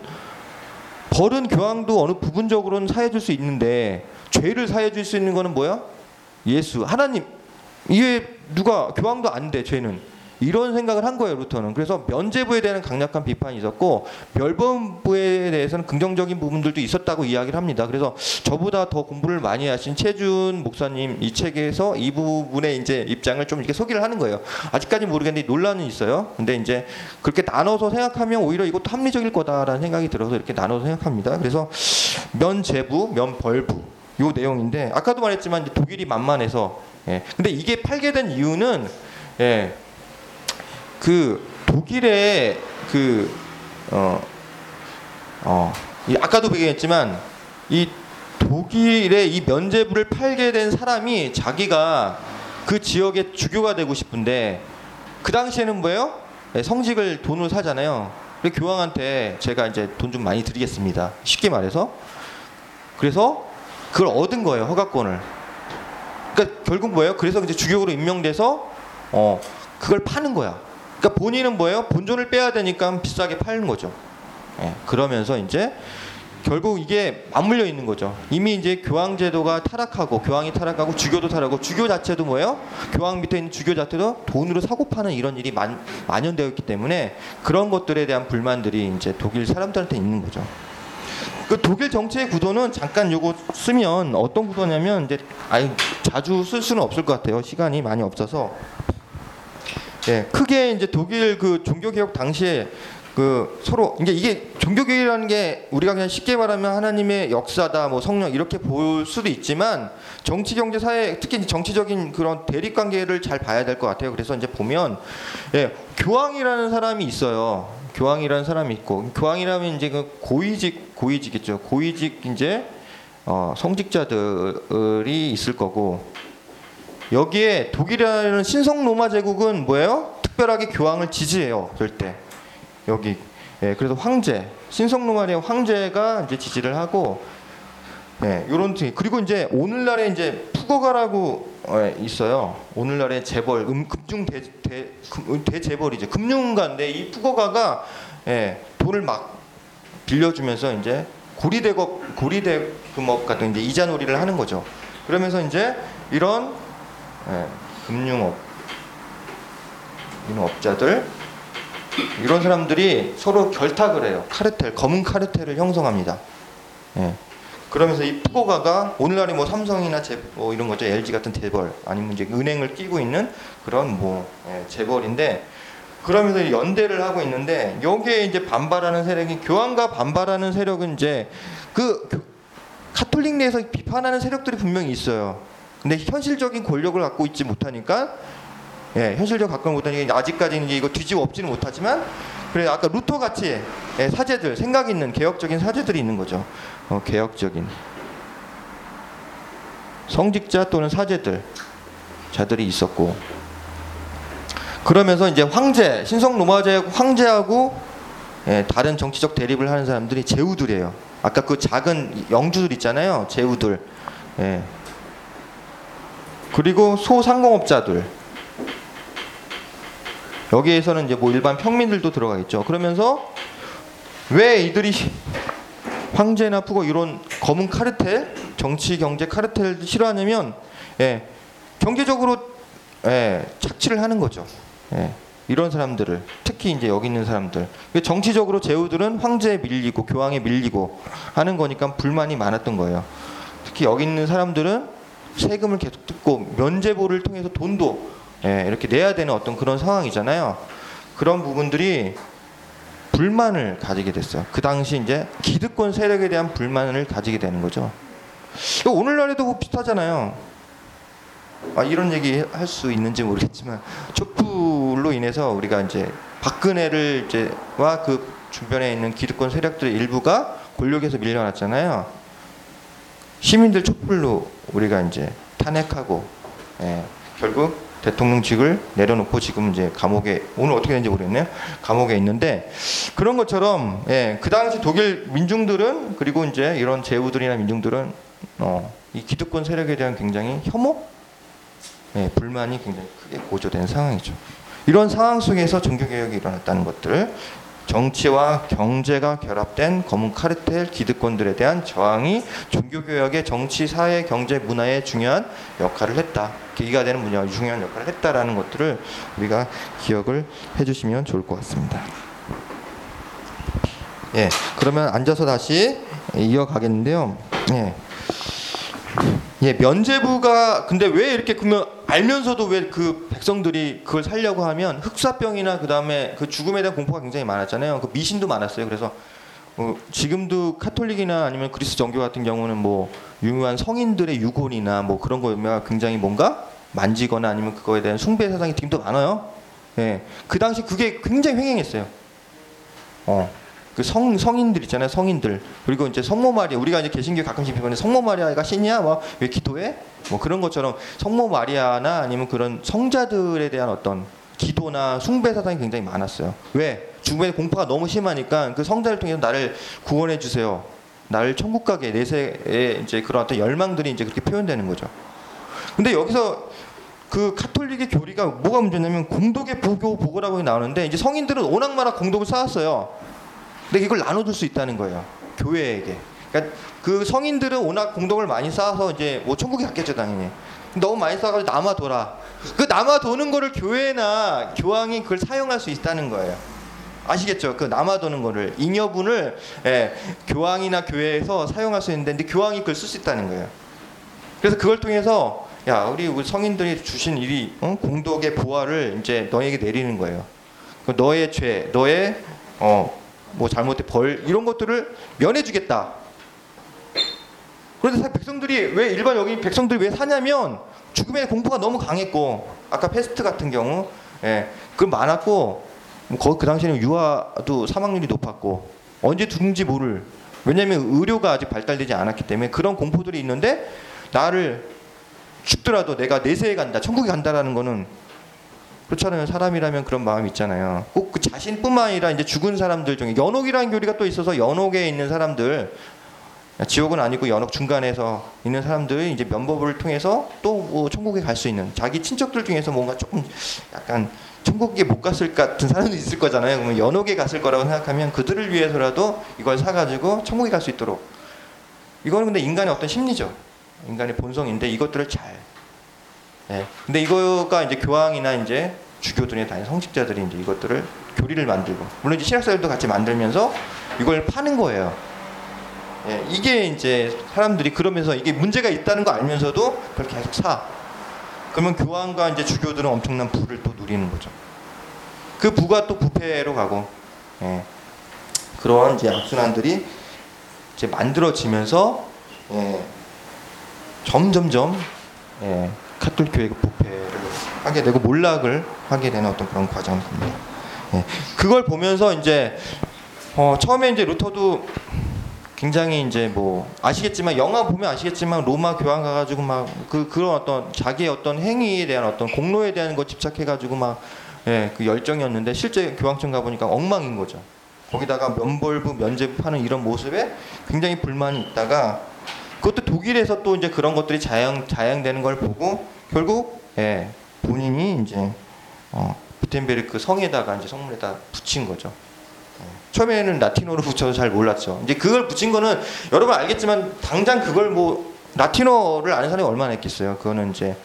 벌은 교황도 어느 부분적으로는 사해 줄 수 있는데 죄를 사해 줄 수 있는 거는 뭐야? 예수 하나님 이게 누가 교황도 안 돼 죄는 이런 생각을 한 거예요 루터는. 그래서 면제부에 대한 강력한 비판이 있었고 멸범부에 대해서는 긍정적인 부분들도 있었다고 이야기를 합니다. 그래서 저보다 더 공부를 많이 하신 최준 목사님 이 책에서 이 부분의 이제 입장을 좀 이렇게 소개를 하는 거예요. 아직까지 모르겠는데 논란은 있어요. 근데 이제 그렇게 나눠서 생각하면 오히려 이것도 합리적일 거다라는 생각이 들어서 이렇게 나눠서 생각합니다. 그래서 면제부 면벌부 요 내용인데 아까도 말했지만 독일이 만만해서 예. 근데 이게 팔게 된 이유는 예. 그 독일의 그 어, 어, 이 아까도 얘기했지만 이 독일의 이 면제부를 팔게 된 사람이 자기가 그 지역의 주교가 되고 싶은데 그 당시에는 뭐예요? 예, 성직을 돈으로 사잖아요. 그래서 교황한테 제가 이제 돈 좀 많이 드리겠습니다. 쉽게 말해서 그래서 그걸 얻은 거예요 허가권을. 그러니까 결국 뭐예요? 그래서 이제 주교로 임명돼서 어 그걸 파는 거야. 그러니까 본인은 뭐예요? 본존을 빼야 되니까 비싸게 파는 거죠. 예, 그러면서 이제 결국 이게 맞물려 있는 거죠. 이미 이제 교황 제도가 타락하고 교황이 타락하고 주교도 타락하고 주교 자체도 뭐예요? 교황 밑에 있는 주교 자체도 돈으로 사고 파는 이런 일이 만, 만연되어 있기 때문에 그런 것들에 대한 불만들이 이제 독일 사람들한테 있는 거죠. 그 독일 정치의 구도는 잠깐 요거 쓰면 어떤 구도냐면 이제 아니 자주 쓸 수는 없을 것 같아요. 시간이 많이 없어서 예, 크게 이제 독일 그 종교 개혁 당시에 그 서로 이제 이게 종교 개혁이라는 게 우리가 그냥 쉽게 말하면 하나님의 역사다 뭐 성령 이렇게 볼 수도 있지만 정치 경제 사회 특히 정치적인 그런 대립 관계를 잘 봐야 될 것 같아요. 그래서 이제 보면 예, 교황이라는 사람이 있어요. 교황이라는 사람이 있고 교황이라면 이제 그 고위직 고위직이죠. 고위직 이제 어, 성직자들이 있을 거고 여기에 독일이라는 신성 로마 제국은 뭐예요? 특별하게 교황을 지지해요. 절대 여기 예, 그래서 황제 신성 로마의 황제가 이제 지지를 하고 예, 요런 티 그리고 이제 오늘날에 이제 푸거가라고 어, 있어요. 오늘날의 재벌 음, 금중 대, 대, 금, 대재벌이죠. 금융가인데 이 푸거가가 예, 돈을 막 빌려주면서 이제 고리대급 고리대금업 같은 이제 이자놀이를 하는 거죠. 그러면서 이제 이런 예, 금융업 이런 업자들 이런 사람들이 서로 결탁을 해요. 카르텔 검은 카르텔을 형성합니다. 예. 그러면서 이 푸고가가 오늘날의 뭐 삼성이나 재, 뭐 이런 거죠 LG 같은 재벌 아니면 이제 은행을 끼고 있는 그런 뭐 예, 재벌인데 그러면서 연대를 하고 있는데 여기에 이제 반발하는 세력이 교황과 반발하는 세력은 이제 그 교- 카톨릭 내에서 비판하는 세력들이 분명히 있어요. 근데 현실적인 권력을 갖고 있지 못하니까 예, 현실적 갖고 못하니까 아직까지는 이거 뒤집어 엎지는 못하지만 그래 아까 루터 같이 예, 사제들 생각 있는 개혁적인 사제들이 있는 거죠. 어, 개혁적인 성직자 또는 사제들 자들이 있었고 그러면서 이제 황제 신성 로마제 황제하고 예, 다른 정치적 대립을 하는 사람들이 제후들이에요. 아까 그 작은 영주들 있잖아요. 제후들. 예. 그리고 소상공업자들. 여기에서는 이제 뭐 일반 평민들도 들어가 있죠. 그러면서 왜 이들이 황제나 푸고 이런 검은 카르텔, 정치 경제 카르텔을 싫어하냐면 예, 경제적으로 예, 착취를 하는 거죠. 예, 이런 사람들을 특히 이제 여기 있는 사람들 정치적으로 제후들은 황제에 밀리고 교황에 밀리고 하는 거니까 불만이 많았던 거예요. 특히 여기 있는 사람들은 세금을 계속 뜯고 면제부를 통해서 돈도 예, 이렇게 내야 되는 어떤 그런 상황이잖아요. 그런 부분들이 불만을 가지게 됐어요. 그 당시 이제 기득권 세력에 대한 불만을 가지게 되는 거죠. 오늘날에도 뭐 비슷하잖아요. 아, 이런 얘기 할 수 있는지 모르겠지만 촛불로 인해서 우리가 이제 박근혜를 이제와 그 주변에 있는 기득권 세력들의 일부가 권력에서 밀려났잖아요. 시민들 촛불로 우리가 이제 탄핵하고 예, 결국 대통령직을 내려놓고 지금 이제 감옥에 오늘 어떻게 되는지 모르겠네요. 감옥에 있는데 그런 것처럼 예, 그 당시 독일 민중들은 그리고 이제 이런 제후들이나 민중들은 어, 이 기득권 세력에 대한 굉장히 혐오, 예, 불만이 굉장히 크게 고조된 상황이죠. 이런 상황 속에서 종교 개혁이 일어났다는 것들, 정치와 경제가 결합된 검은 카르텔 기득권들에 대한 저항이 종교 개혁의 정치, 사회, 경제, 문화에 중요한 역할을 했다. 계기가 되는 분야 중요한 역할을 했다라는 것들을 우리가 기억을 해주시면 좋을 것 같습니다. 예, 그러면 앉아서 다시 이어가겠는데요. 예. 예, 면제부가 근데 왜 이렇게 그러면 알면서도 왜 그 백성들이 그걸 살려고 하면 흑사병이나 그 다음에 그 죽음에 대한 공포가 굉장히 많았잖아요. 그 미신도 많았어요. 그래서 어, 지금도 카톨릭이나 아니면 그리스 정교 같은 경우는 뭐 유명한 성인들의 유골이나 뭐 그런 거가 굉장히 뭔가 만지거나 아니면 그거에 대한 숭배 사상이 지금도 많아요. 예, 그 당시 그게 굉장히 횡행했어요. 어. 그 성 성인들 있잖아요 성인들. 그리고 이제 성모 마리아 우리가 이제 개신교 가끔씩 배우는 성모 마리아가 신이야? 뭐 왜 기도해? 뭐 그런 것처럼 성모 마리아나 아니면 그런 성자들에 대한 어떤 기도나 숭배 사상이 굉장히 많았어요. 왜? 죽음의 공포가 너무 심하니까 그 성자를 통해서 나를 구원해 주세요. 나를 천국 가게 내세의 이제 그런 어떤 열망들이 이제 그렇게 표현되는 거죠. 근데 여기서 그 카톨릭의 교리가 뭐가 문제냐면 공덕의 보교 보고라고 나오는데 이제 성인들은 많아 공덕을 쌓았어요. 근데 이걸 나눠줄 수 있다는 거예요. 교회에게. 그러니까 그 성인들은 워낙 공덕을 많이 쌓아서 이제 뭐 천국에 갔겠죠 당연히. 너무 많이 쌓아가지고 남아 돌아. 그 남아 도는 거를 교회나 교황이 그걸 사용할 수 있다는 거예요. 아시겠죠? 그 남아 도는 거를 잉여분을 예, 교황이나 교회에서 사용할 수 있는데 교황이 그걸 쓸 수 있다는 거예요. 그래서 그걸 통해서 야 우리 우리 성인들이 주신 일이 어? 공덕의 보화를 이제 너에게 내리는 거예요. 그 너의 죄, 너의 어 뭐 잘못된 벌 이런 것들을 면해주겠다. 그런데 백성들이 왜 일반 여기 백성들이 왜 사냐면 죽음의 공포가 너무 강했고 아까 패스트 같은 경우 예, 그 많았고 거, 그 당시에는 유아도 사망률이 높았고 언제 죽는지 모를 왜냐하면 의료가 아직 발달되지 않았기 때문에 그런 공포들이 있는데 나를 죽더라도 내가 내세에 간다 천국에 간다라는 거는 그렇잖아요 사람이라면 그런 마음이 있잖아요 꼭 그 자신뿐만 아니라 이제 죽은 사람들 중에 연옥이라는 교리가 또 있어서 연옥에 있는 사람들 지옥은 아니고 연옥 중간에서 있는 사람들이 이제 면법을 통해서 또 뭐 천국에 갈 수 있는 자기 친척들 중에서 뭔가 조금 약간 천국에 못 갔을 것 같은 사람도 있을 거잖아요. 그러면 연옥에 갔을 거라고 생각하면 그들을 위해서라도 이걸 사가지고 천국에 갈 수 있도록 이거는 근데 인간의 어떤 심리죠. 인간의 본성인데 이것들을 잘. 예. 근데 이거가 이제 교황이나 이제 주교들이 다닌 성직자들이 이제 이것들을 교리를 만들고 물론 이제 신학사들도 같이 만들면서 이걸 파는 거예요. 예, 이게 이제 사람들이 그러면서 이게 문제가 있다는 거 알면서도 그걸 계속 사. 그러면 교황과 이제 주교들은 엄청난 부를 또 누리는 거죠. 그 부가 또 부패로 가고, 예, 그러한 이제 악순환들이 이제 만들어지면서 예, 점점점 예, 카톨릭 교회가 부패를 하게 되고 몰락을 하게 되는 어떤 그런 과정입니다. 예, 그걸 보면서 이제 어, 처음에 이제 루터도 굉장히 이제 뭐 아시겠지만 영화 보면 아시겠지만 로마 교황 가가지고 막 그 그런 어떤 자기의 어떤 행위에 대한 어떤 공로에 대한 거 집착해가지고 막 예 그 열정이었는데 실제 교황청 가보니까 엉망인 거죠. 거기다가 면벌부 면제부 파는 이런 모습에 굉장히 불만이 있다가 그것도 독일에서 또 이제 그런 것들이 자양 자양되는 걸 보고 결국 예 본인이 이제 어 비텐베르크 성에다가 이제 성문에다 붙인 거죠. 처음에는 라틴어로 붙여서 잘 몰랐죠. 이제 그걸 붙인 거는 여러분 알겠지만 당장 그걸 뭐 라틴어를 아는 사람이 얼마나 있겠어요. 그거는 이제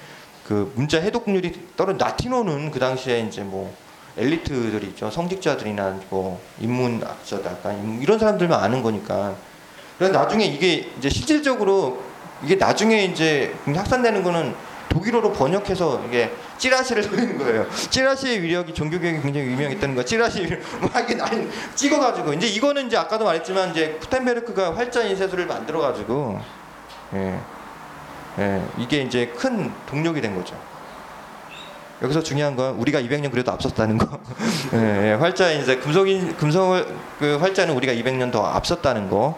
그 문자 해독률이 떨어 라틴어는 그 당시에 이제 뭐 엘리트들이 있죠. 성직자들이나 뭐 인문학자다, 이런 사람들만 아는 거니까. 그래서 나중에 이게 이제 실질적으로 이게 나중에 이제 확산되는 거는 독일어로 번역해서 이게 찌라시를 돌리는 거예요. 찌라시의 위력이 종교 교육이 굉장히 유명했다는 거야. 찌라시 위력, 막 이게 날 찍어가지고 이제 이거는 이제 아까도 말했지만 이제 푸텐베르크가 활자 인쇄술을 만들어가지고 예, 예, 이게 이제 큰 동력이 된 거죠. 여기서 중요한 건 우리가 200년 그래도 앞섰다는 거. 예, 예, 활자 인쇄 금속인 금속 그 활자는 우리가 200년 더 앞섰다는 거.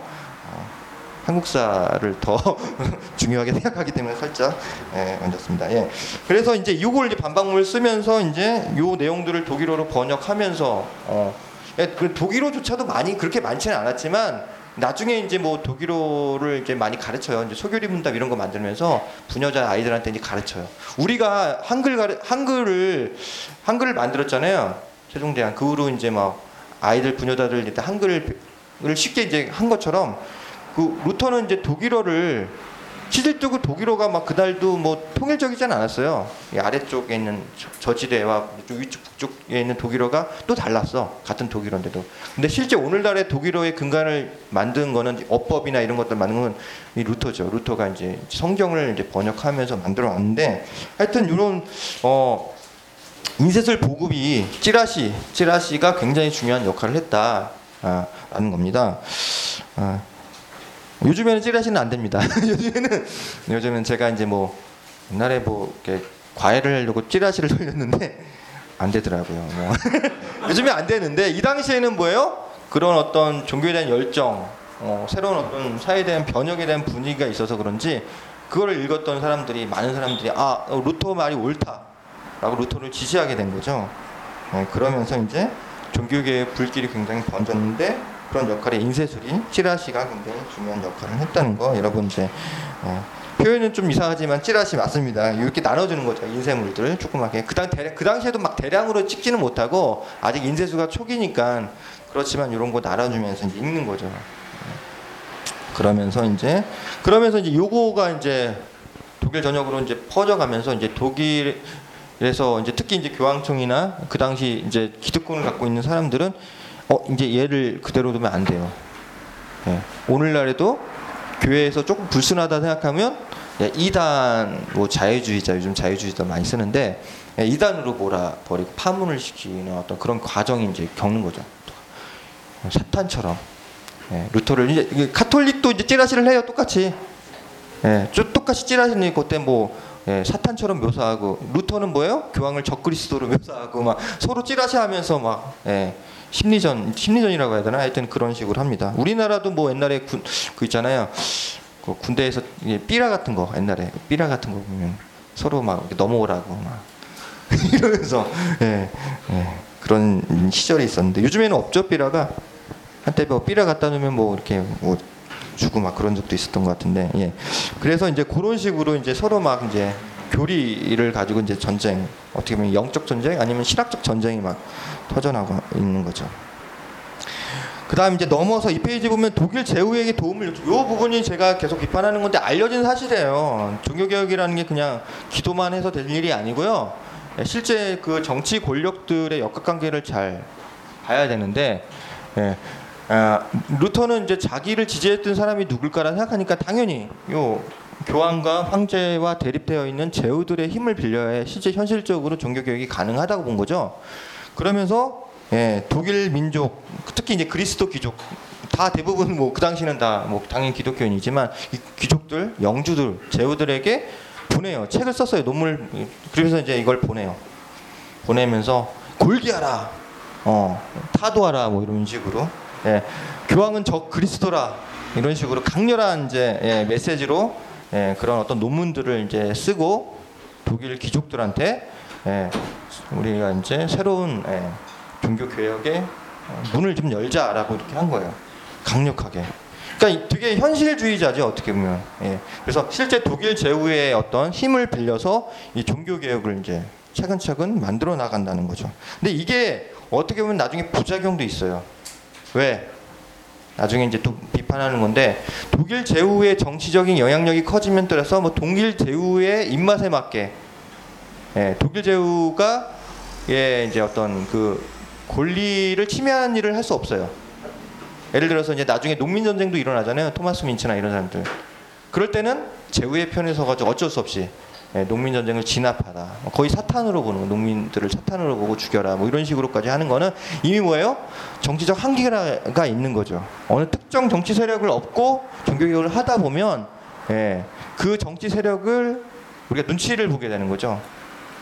어, 한국사를 더 중요하게 생각하기 때문에 살짝 예, 얹었습니다. 예. 그래서 이제 이걸 이제 반박문을 쓰면서 이제 요 내용들을 독일어로 번역하면서 어, 예, 그 독일어조차도 많이 그렇게 많지는 않았지만 나중에 이제 뭐 독일어를 이제 많이 가르쳐요. 이제 소교리 문답 이런 거 만들면서 부녀자 아이들한테 이제 가르쳐요. 우리가 한글 가르, 한글을 한글을 만들었잖아요. 세종대왕 그 후로 이제 막 아이들 부녀자들 이제 한글을 쉽게 이제 한 것처럼 그 루터는 이제 독일어를 실질적으로 독일어가 막 그날도 뭐 통일적이진 않았어요. 이 아래쪽에 있는 저- 저지대와 위쪽 북쪽에 있는 독일어가 또 달랐어. 같은 독일어인데도. 근데 실제 오늘날의 독일어의 근간을 만든 거는 어법이나 이런 것들 만든 건 이 루터죠. 루터가 이제 성경을 이제 번역하면서 만들어 왔는데 하여튼 이런 어 인쇄술 보급이 찌라시 찌라시가 굉장히 중요한 역할을 했다라는 겁니다. 아, 요즘에는 찌라시는 안 됩니다. 요즘에는 요즘은 제가 이제 뭐 옛날에 뭐 이렇게 과외를 하려고 찌라시를 돌렸는데 안 되더라고요. 뭐. 요즘에 안 되는데 이 당시에는 뭐예요? 그런 어떤 종교에 대한 열정, 어, 새로운 어떤 사회에 대한 변혁에 대한 분위기가 있어서 그런지 그거를 읽었던 사람들이 많은 사람들이 아 어, 루터 말이 옳다라고 루터를 지지하게 된 거죠. 네, 그러면서 이제 종교개혁의 불길이 굉장히 번졌는데 그런 역할에 인쇄술이 찌라시가 굉장히 중요한 역할을 했다는 거 여러분 이제 어, 표현은 좀 이상하지만 찌라시 맞습니다. 이렇게 나눠주는 거죠 인쇄물들 조그맣게 그, 당, 대량, 그 당시에도 막 대량으로 찍지는 못하고 아직 인쇄술이 초기니까 그렇지만 이런 거 나눠주면서 이제 읽는 거죠. 어, 그러면서 이제 그러면서 이제 요거가 이제 독일 전역으로 이제 퍼져가면서 이제 독일에서 이제 특히 이제 교황청이나 그 당시 이제 기득권을 갖고 있는 사람들은 어 이제 얘를 그대로 두면 안 돼요. 예. 오늘날에도 교회에서 조금 불순하다 생각하면 예, 이단 뭐 자유주의자 요즘 자유주의자 많이 쓰는데 예, 이단으로 몰아 버리고 파문을 시키는 어떤 그런 과정이 이제 겪는 거죠. 사탄처럼 예, 루터를 이제 카톨릭도 이제 찌라시를 해요 똑같이 예, 좀 똑같이 찌라시는 그때 뭐 예, 사탄처럼 묘사하고 루터는 뭐예요? 교황을 적그리스도로 묘사하고 막 서로 찌라시하면서 막 예, 심리전 심리전이라고 해야 되나 하여튼 그런 식으로 합니다. 우리나라도 뭐 옛날에 군, 그 있잖아요. 그 군대에서 삐라 같은 거 옛날에 삐라 같은 거 보면 서로 막 넘어오라고 막 이러면서 예, 예, 그런 시절이 있었는데 요즘에는 없죠 삐라가 한때 뭐 삐라 갖다 놓으면 뭐 이렇게 뭐 주고 막 그런 적도 있었던 것 같은데 예. 그래서 이제 그런 식으로 이제 서로 막 이제 교리를 가지고 이제 전쟁 어떻게 보면 영적 전쟁 아니면 신학적 전쟁이 막 터져나고 있는 거죠. 그다음 이제 넘어서 이 페이지 보면 독일 제후에게 도움을. 요 부분이 제가 계속 비판하는 건데 알려진 사실이에요. 종교 개혁이라는 게 그냥 기도만 해서 될 일이 아니고요. 예, 실제 그 정치 권력들의 역학관계를 잘 봐야 되는데 예. 아, 루터는 이제 자기를 지지했던 사람이 누굴까라 생각하니까 당연히 요 교황과 황제와 대립되어 있는 제후들의 힘을 빌려야 실제 현실적으로 종교 개혁이 가능하다고 본 거죠. 그러면서 예, 독일 민족 특히 이제 그리스도 귀족 다 대부분 뭐 그 당시는 다 뭐 당연히 기독교인이지만 이 귀족들 영주들 제후들에게 보내요. 책을 썼어요. 논문. 그러면서 이제 이걸 보내요. 보내면서 골기하라. 어 타도하라. 뭐 이런 식으로. 예, 교황은 적 그리스도라. 이런 식으로 강렬한 이제 예, 메시지로 예, 그런 어떤 논문들을 이제 쓰고 독일 귀족들한테 예, 우리가 이제 새로운 예, 종교 개혁의 어, 문을 좀 열자라고 이렇게 한 거예요. 강력하게. 그러니까 이- 되게 현실주의자죠 어떻게 보면. 예. 그래서 실제 독일 제후의 어떤 힘을 빌려서 이 종교 개혁을 이제 차근차근 만들어 나간다는 거죠. 근데 이게 어떻게 보면 나중에 부작용도 있어요. 왜? 나중에 이제 또 비판하는 건데 독일 제후의 정치적인 영향력이 커지면 따라서 뭐 독일 제후의 입맛에 맞게 예, 독일 제후가 예, 이제 어떤 그 권리를 침해하는 일을 할 수 없어요. 예를 들어서 이제 나중에 농민 전쟁도 일어나잖아요. 토마스 민츠나 이런 사람들. 그럴 때는 제후의 편에 서가지고 어쩔 수 없이 예, 농민 전쟁을 진압하다. 거의 사탄으로 보는 거, 농민들을 사탄으로 보고 죽여라. 뭐 이런 식으로까지 하는 거는 이미 뭐예요? 정치적 한계가 있는 거죠. 어느 특정 정치 세력을 업고 종교 개혁을 하다 보면 예, 그 정치 세력을 우리가 눈치를 보게 되는 거죠.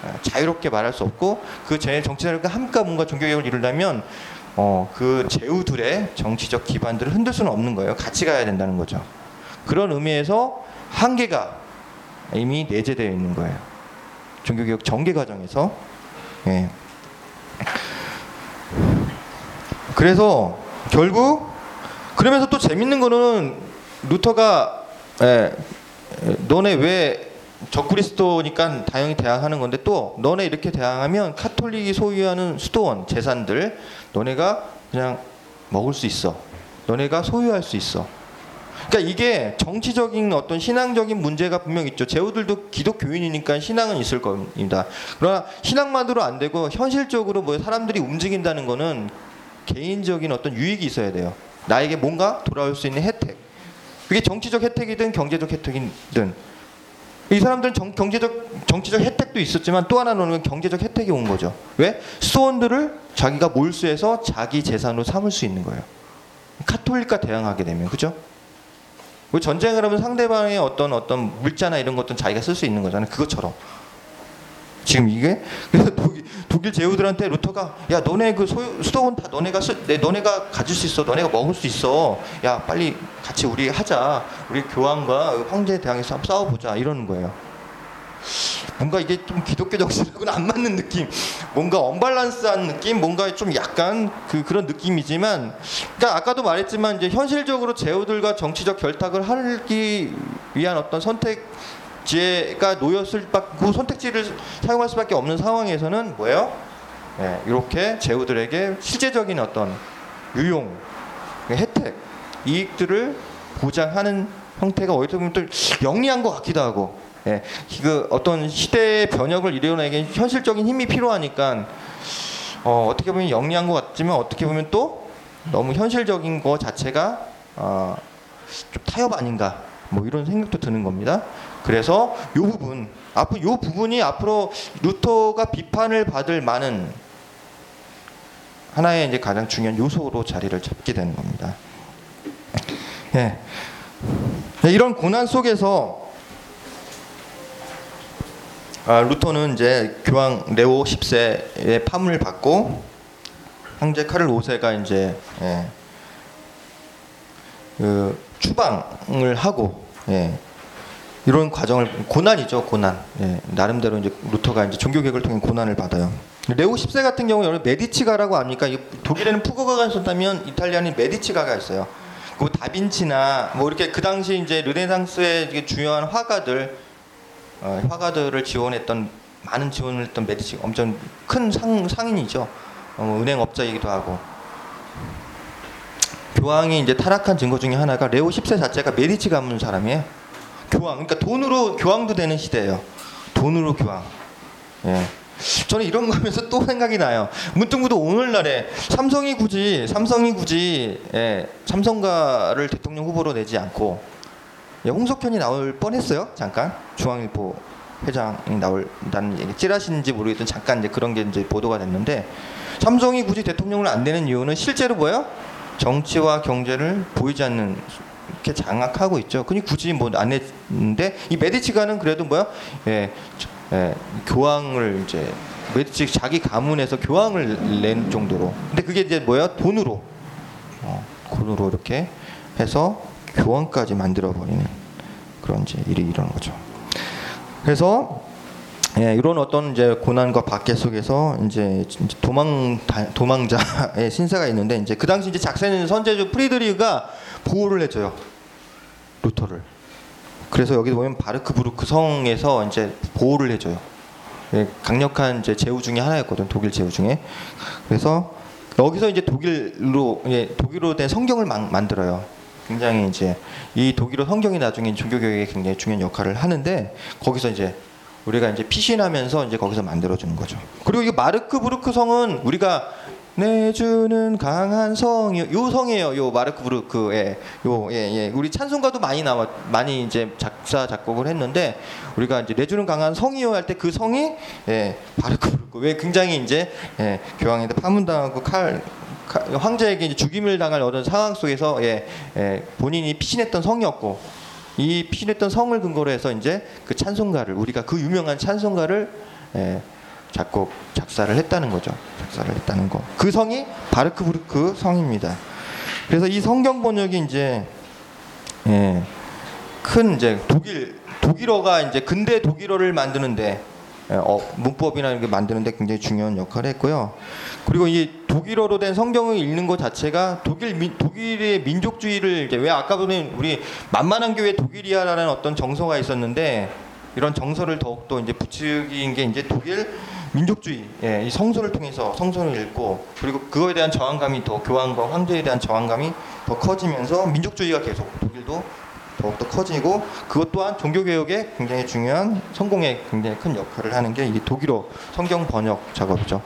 예, 자유롭게 말할 수 없고 그 제 정치 세력과 함께 뭔가 종교 개혁을 이루려면 어, 그 제후들의 정치적 기반들을 흔들 수는 없는 거예요. 같이 가야 된다는 거죠. 그런 의미에서 한계가 이미 내재되어 있는 거예요. 종교개혁 전개 과정에서. 예. 그래서 결국 그러면서 또 재밌는 거는 루터가 예, 예, 너네 왜 적그리스도니까 당연히 대항하는 건데 또 너네 이렇게 대항하면 카톨릭이 소유하는 수도원 재산들 너네가 그냥 먹을 수 있어. 너네가 소유할 수 있어. 그러니까 이게 정치적인 어떤 신앙적인 문제가 분명 있죠. 제후들도 기독교인이니까 신앙은 있을 겁니다. 그러나 신앙만으로 안 되고 현실적으로 뭐 사람들이 움직인다는 거는 개인적인 어떤 유익이 있어야 돼요. 나에게 뭔가 돌아올 수 있는 혜택. 그게 정치적 혜택이든 경제적 혜택이든 이 사람들은 정, 경제적 정치적 혜택도 있었지만 또 하나는 경제적 혜택이 온 거죠. 왜? 수원들을 자기가 몰수해서 자기 재산으로 삼을 수 있는 거예요. 카톨릭과 대항하게 되면 그죠? 그 전쟁을 하면 상대방의 어떤 어떤 물자나 이런 것들은 자기가 쓸 수 있는 거잖아요. 그것처럼. 지금 이게? 그래서 독일, 독일 제후들한테 루터가 야 너네 그 소유, 수도원 다 너네가 쓰, 내 너네가 가질 수 있어. 너네가 먹을 수 있어. 야 빨리 같이 우리 하자. 우리 교황과 황제에 대항해서 싸워보자. 이러는 거예요 뭔가 이게 좀 기독교 정신하고는 안 맞는 느낌 뭔가 언밸런스한 느낌 뭔가 좀 약간 그 그런 느낌이지만 그러니까 아까도 말했지만 이제 현실적으로 제후들과 정치적 결탁을 하기 위한 어떤 선택 지혜가 놓였을 밖, 그 선택지를 사용할 수밖에 없는 상황에서는 뭐예요? 예, 이렇게 제후들에게 실제적인 어떤 유용, 혜택, 이익들을 보장하는 형태가 어디서 보면 또 영리한 것 같기도 하고, 예, 그 어떤 시대의 변혁을 이루어내기 현실적인 힘이 필요하니까 어, 어떻게 보면 영리한 것 같지만 어떻게 보면 또 너무 현실적인 것 자체가 어, 좀 타협 아닌가, 뭐 이런 생각도 드는 겁니다. 그래서 이 부분 앞으로 이 부분이 앞으로 루터가 비판을 받을 많은 하나의 이제 가장 중요한 요소로 자리를 잡게 되는 겁니다. 예. 네, 이런 고난 속에서 아, 루터는 이제 교황 레오 10세의 파문을 받고 황제 카를 5세가 이제 예, 그 추방을 하고 예, 이런 과정을 고난이죠 고난. 예, 나름대로 이제 루터가 이제 종교 개혁을 통해 고난을 받아요. 레오 10세 같은 경우 여러분 메디치가라고 압니까? 독일에는 푸거가가 있었다면 이탈리아는 메디치가가 있어요. 그 다빈치나 뭐 이렇게 그 당시 이제 르네상스의 중요한 화가들 어, 화가들을 지원했던 많은 지원을 했던 메디치 엄청 큰 상, 상인이죠. 어, 은행 업자이기도 하고. 교황이 이제 타락한 증거 중에 하나가 레오 10세 자체가 메디치 가문 사람이에요. 교황 그러니까 돈으로 교황도 되는 시대예요. 돈으로 교황. 예. 저는 이런 거 하면서 또 생각이 나요. 문득문득 오늘날에 삼성이 굳이 삼성이 굳이 예, 삼성가를 대통령 후보로 내지 않고 예, 홍석현이 나올 뻔했어요 잠깐 중앙일보 회장이 나올 나는 찌라시는지 모르겠던 잠깐 이제 그런 게 이제 보도가 됐는데 삼성이 굳이 대통령을 안 내는 이유는 실제로 뭐예요 정치와 경제를 보이지 않는 이렇게 장악하고 있죠. 그니 굳이 뭐 안 했는데 이 메디치가는 그래도 뭐야? 예, 저- 예, 교황을 이제 메디치 자기 가문에서 교황을 낸 정도로. 근데 그게 이제 뭐야? 돈으로 어, 돈으로 이렇게 해서 교황까지 만들어 버리는 그런 이제 일이 일어난 거죠. 그래서 예, 이런 어떤 이제 고난과 박해 속에서 이제 도망 도망자의 신세가 있는데 이제 그 당시 이제 작세는 선제주 프리드리흐가 보호를 해줘요 루터를. 그래서 여기 보면 바르크부르크 성에서 이제 보호를 해줘요. 예, 강력한 이제 제후 중에 하나였거든 독일 제후 중에. 그래서 여기서 이제 독일로 예, 독일로 된 성경을 만, 만들어요. 굉장히 이제 이 독일어 성경이 나중에 종교 교육에 굉장히 중요한 역할을 하는데 거기서 이제 우리가 이제 피신하면서 이제 거기서 만들어 주는 거죠. 그리고 이 마르크 부르크 성은 우리가 내주는 강한 성이요. 요 성이에요. 요 마르크. 예. 요 예, 예. 우리 찬송가도 많이 나와 많이 이제 작사 작곡을 했는데 우리가 이제 내주는 강한 성이요 할 때 그 성이 예, 마르크 브루크. 왜 굉장히 이제 예, 교황한테 파문당하고 칼 칼- 황제에게 죽임을 당할 어떤 상황 속에서 예, 예, 본인이 피신했던 성이었고 이 피신했던 성을 근거로 해서 이제 그 찬송가를 우리가 그 유명한 찬송가를 예, 작곡 작사를 했다는 거죠. 작사를 했다는 거. 그 성이 바르크부르크 성입니다. 그래서 이 성경 번역이 이제 예, 큰 이제 독일 독일어가 이제 근대 독일어를 만드는데 예, 어, 문법이나 이렇게 만드는데 굉장히 중요한 역할을 했고요. 그리고 이 독일어로 된 성경을 읽는 것 자체가 독일 민, 독일의 민족주의를 왜 아까 보면 우리 만만한 교회 독일이야라는 어떤 정서가 있었는데 이런 정서를 더욱더 이제 부추긴 게 이제 독일 민족주의, 예, 이 성서를 통해서 성서를 읽고 그리고 그거에 대한 저항감이 더 교황과 황제에 대한 저항감이 더 커지면서 민족주의가 계속 독일도 더욱더 커지고 그것 또한 종교 개혁에 굉장히 중요한 성공에 굉장히 큰 역할을 하는 게 이 독일어 성경 번역 작업이죠.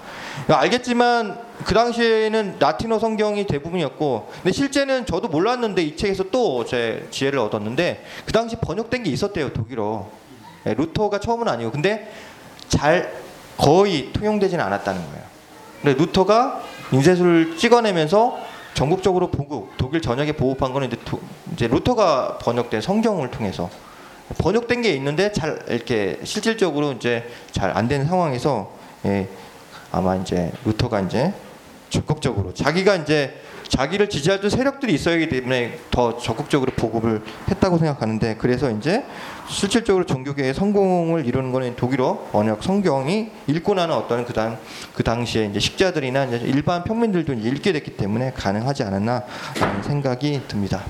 알겠지만 그 당시에는 라틴어 성경이 대부분이었고 근데 실제는 저도 몰랐는데 이 책에서 또 제 지혜를 얻었는데 그 당시 번역된 게 있었대요 독일어. 예, 루터가 처음은 아니고 근데 잘 거의 통용되지는 않았다는 거예요. 근데 루터가 인쇄술을 찍어내면서 전국적으로 보급 독일 전역에 보급한 거는 이제, 도- 이제 루터가 번역된 성경을 통해서 번역된 게 있는데 잘 이렇게 실질적으로 이제 잘 안 되는 상황에서 예, 아마 이제 루터가 이제 적극적으로 자기가 이제 자기를 지지할 세력들이 있어야 하기 때문에 더 적극적으로 보급을 했다고 생각하는데 그래서 이제 실질적으로 종교계의 성공을 이루는 거는 독일어 번역 성경이 읽고 나는 어떤 그 당 그 당시에 이제 식자들이나 이제 일반 평민들도 이제 읽게 됐기 때문에 가능하지 않았나라는 생각이 듭니다.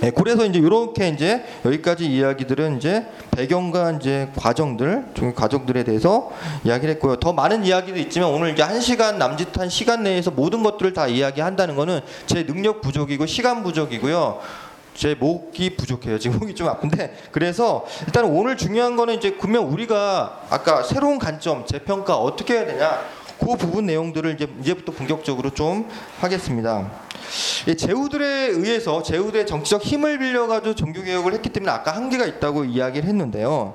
네, 그래서 이제 이렇게 이제 여기까지 이야기들은 이제 배경과 이제 과정들, 종교 과정들에 대해서 이야기를 했고요. 더 많은 이야기도 있지만 오늘 이제 한 시간 남짓한 시간 내에서 모든 것들을 다 이야기한다는 거는 제 능력 부족이고 시간 부족이고요. 제 목이 부족해요. 지금 목이 좀 아픈데 그래서 일단 오늘 중요한 거는 이제 그러면 우리가 아까 새로운 관점 재평가 어떻게 해야 되냐 그 부분 내용들을 이제 이제부터 본격적으로 좀 하겠습니다. 예, 제후들에 의해서 제후들의 정치적 힘을 빌려가지고 종교 개혁을 했기 때문에 아까 한계가 있다고 이야기를 했는데요.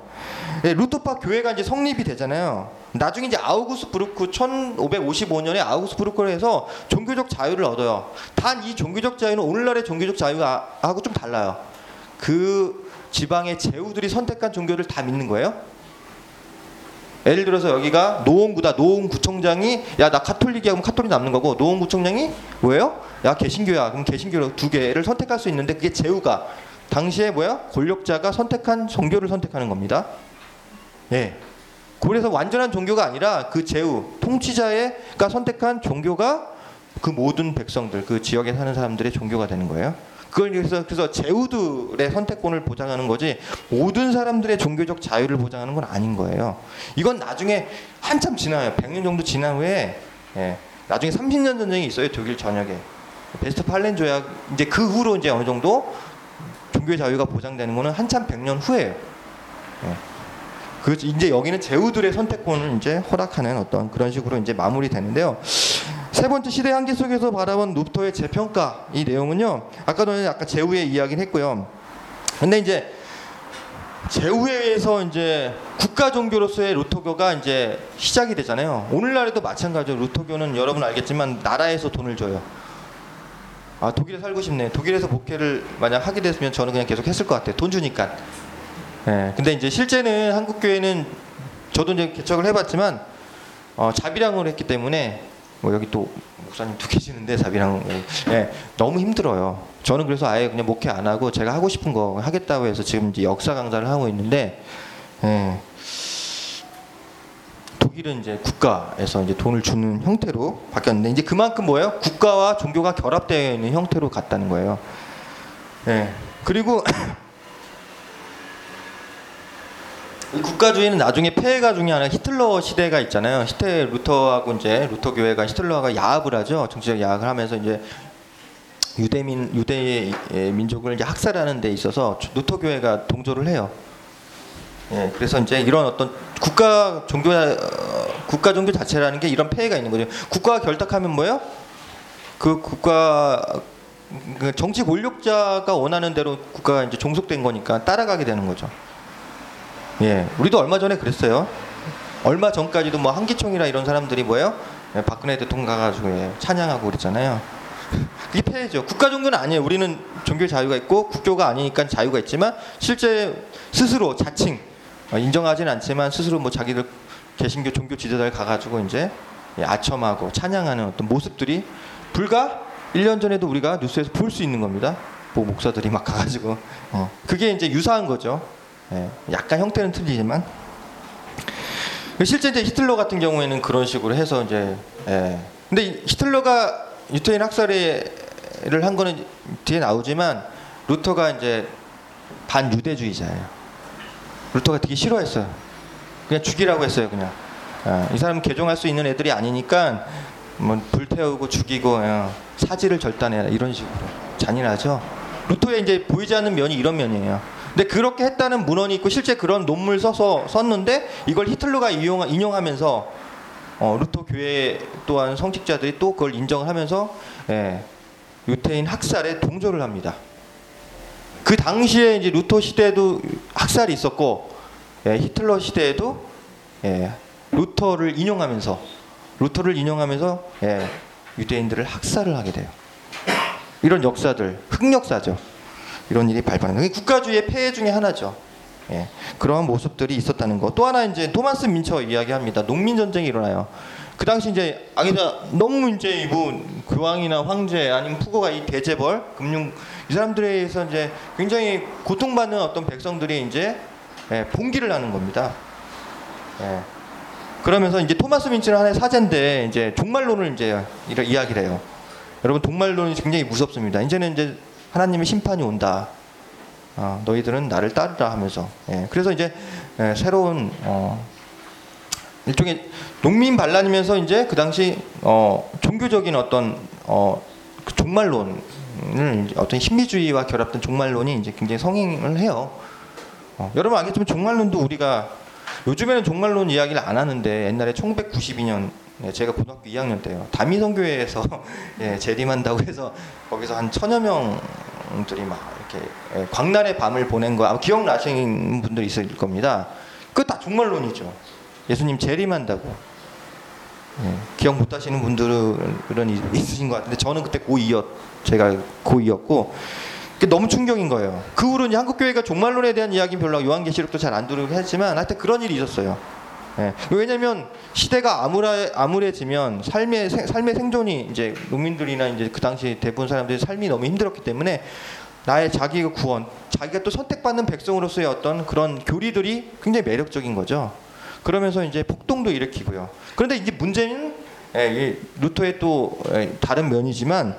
예, 루터파 교회가 이제 성립이 되잖아요. 나중에 이제 아우구스부르크 1555년에 아우구스부르크를 해서 종교적 자유를 얻어요. 단 이 종교적 자유는 오늘날의 종교적 자유하고 좀 달라요. 그 지방의 제후들이 선택한 종교를 다 믿는 거예요. 예를 들어서 여기가 노원구다. 노원구청장이 야 나 카톨릭이야 그럼 카톨릭 남는 거고 노원구청장이 뭐예요? 야 개신교야 그럼 개신교 두 개를 선택할 수 있는데 그게 제후가 당시에 뭐야 권력자가 선택한 종교를 선택하는 겁니다. 예. 그래서 완전한 종교가 아니라 그 제후 통치자가 선택한 종교가 그 모든 백성들 그 지역에 사는 사람들의 종교가 되는 거예요. 그걸 그래서 그래서 제후들의 선택권을 보장하는 거지 모든 사람들의 종교적 자유를 보장하는 건 아닌 거예요. 이건 나중에 한참 지나요. 100년 정도 지난 후에 예, 나중에 30년 전쟁이 있어요. 독일 전역에 베스트 팔렌 조약 이제 그 후로 이제 어느 정도 종교의 자유가 보장되는 거는 한참 100년 후에요. 예. 그 이제 여기는 제후들의 선택권을 이제 허락하는 어떤 그런 식으로 이제 마무리되는데요. 세 번째 시대 한계 속에서 바라본 루터의 재평가 이 내용은요. 아까 전에 아까 제후의 이야기를 했고요. 근데 이제 제후에 의해서 이제 국가 종교로서의 루터교가 이제 시작이 되잖아요. 오늘날에도 마찬가지로 루터교는 여러분 알겠지만 나라에서 돈을 줘요. 아 독일에 살고 싶네. 독일에서 목회를 만약 하게 됐으면 저는 그냥 계속 했을 것 같아요. 돈 주니까. 예. 근데 이제 실제는 한국 교회는 저도 이제 개척을 해봤지만 어, 자비랑으로 했기 때문에 뭐 여기 또 목사님 두 계시는데 자비랑 예, 너무 힘들어요. 저는 그래서 아예 그냥 목회 안 하고 제가 하고 싶은 거 하겠다고 해서 지금 이제 역사 강좌를 하고 있는데 예, 독일은 이제 국가에서 이제 돈을 주는 형태로 바뀌었는데 이제 그만큼 뭐예요? 국가와 종교가 결합되어 있는 형태로 갔다는 거예요. 예. 그리고 이 국가주의는 나중에 폐해가 하나 히틀러 시대가 있잖아요. 히트 루터하고 이제 루터 교회가 히틀러가 야합을 하죠. 정치적 야합을 하면서 이제 유대민 유대의 예, 민족을 이제 학살하는 데 있어서 루터 교회가 동조를 해요. 예, 그래서 이제 이런 어떤 국가 종교 어, 국가 종교 자체라는 게 이런 폐해가 있는 거죠. 국가가 결탁하면 뭐예요? 그 국가 그 정치 권력자가 원하는 대로 국가가 이제 종속된 거니까 따라가게 되는 거죠. 예, 우리도 얼마 전에 그랬어요. 얼마 전까지도 뭐 한기총이나 이런 사람들이 뭐예요? 예, 박근혜 대통령 가가지고 예, 찬양하고 그랬잖아요. 이게 폐해죠. 국가 종교는 아니에요. 우리는 종교 자유가 있고 국교가 아니니까 자유가 있지만 실제 스스로 자칭 어, 인정하지는 않지만 스스로 뭐 자기들 개신교 종교 지도자를 가가지고 이제 예, 아첨하고 찬양하는 어떤 모습들이 불과 1년 전에도 우리가 뉴스에서 볼 수 있는 겁니다. 뭐 목사들이 막 가가지고 어, 그게 이제 유사한 거죠. 예, 약간 형태는 틀리지만 실제 이제 히틀러 같은 경우에는 그런 식으로 해서 이제 예. 근데 이 히틀러가 유태인 학살을 한 거는 뒤에 나오지만 루터가 이제 반유대주의자예요. 루터가 되게 싫어했어요. 그냥 죽이라고 했어요, 그냥. 아, 이 사람은 개종할 수 있는 애들이 아니니까 뭐 불태우고 죽이고 어, 사지를 절단해라 이런 식으로 잔인하죠. 루터의 이제 보이지 않는 면이 이런 면이에요. 근데 그렇게 했다는 문헌이 있고 실제 그런 논문 써서 썼는데 이걸 히틀러가 이용, 인용하면서 어, 루터 교회 또한 성직자들이 또 그걸 인정을 하면서 예, 유태인 학살에 동조를 합니다. 그 당시에 이제 루터 시대에도 학살이 있었고 예, 히틀러 시대에도 예, 루터를 인용하면서 루터를 인용하면서 예, 유대인들을 학살을 하게 돼요. 이런 역사들 흑역사죠. 이런 일이 거예요. 국가주의의 폐해 중에 하나죠. 예, 그러한 모습들이 있었다는 거. 또 하나 이제 토마스 민처 이야기합니다. 농민 전쟁이 일어나요. 그 당시 이제 아기자 너무 이제 뭐 교황이나 황제 아니면 푸고가 이 대재벌 금융 이 사람들에 의해서 이제 굉장히 고통받는 어떤 백성들이 이제 예, 봉기를 하는 겁니다. 예. 그러면서 이제 토마스 민치는 하나의 사제인데 이제 종말론을 이제 이야기를 해요. 여러분 종말론이 굉장히 무섭습니다. 이제는 이제 하나님의 심판이 온다. 어, 너희들은 나를 따르라 하면서. 예, 그래서 이제 예, 새로운 어, 일종의 농민 반란이면서 이제 그 당시 어, 종교적인 어떤 어, 그 종말론을 어떤 신비주의와 결합된 종말론이 이제 굉장히 성행을 해요. 어, 여러분 알겠지만 종말론도 우리가 요즘에는 종말론 이야기를 안 하는데 옛날에 1992년 예, 제가 고등학교 2학년 때요 다미성교회에서 예, 재림한다고 해서 거기서 한 천여 명들이 막 이렇게 예, 광란의 밤을 보낸 거 아마 기억나시는 분들 있을 겁니다. 그 다 종말론이죠. 예수님 재림한다고. 예, 기억 못 하시는 분들은 있- 있으신 것 같은데 저는 그때 고2였 제가 고2였고 그게 너무 충격인 거예요. 그 후로 이제 한국 교회가 종말론에 대한 이야기 별로 요한계시록도 잘 안 들으긴 했지만 하여튼 그런 일이 있었어요. 예. 왜냐하면 시대가 암울해, 암울해지면 삶의 생, 삶의 생존이 이제 농민들이나 이제 그 당시 대부분 사람들이 삶이 너무 힘들었기 때문에 나의 자기 의 구원, 자기가 또 선택받는 백성으로서의 어떤 그런 교리들이 굉장히 매력적인 거죠. 그러면서 이제 폭동도 일으키고요. 그런데 이제 문제는 예, 이 루터의 또 예, 다른 면이지만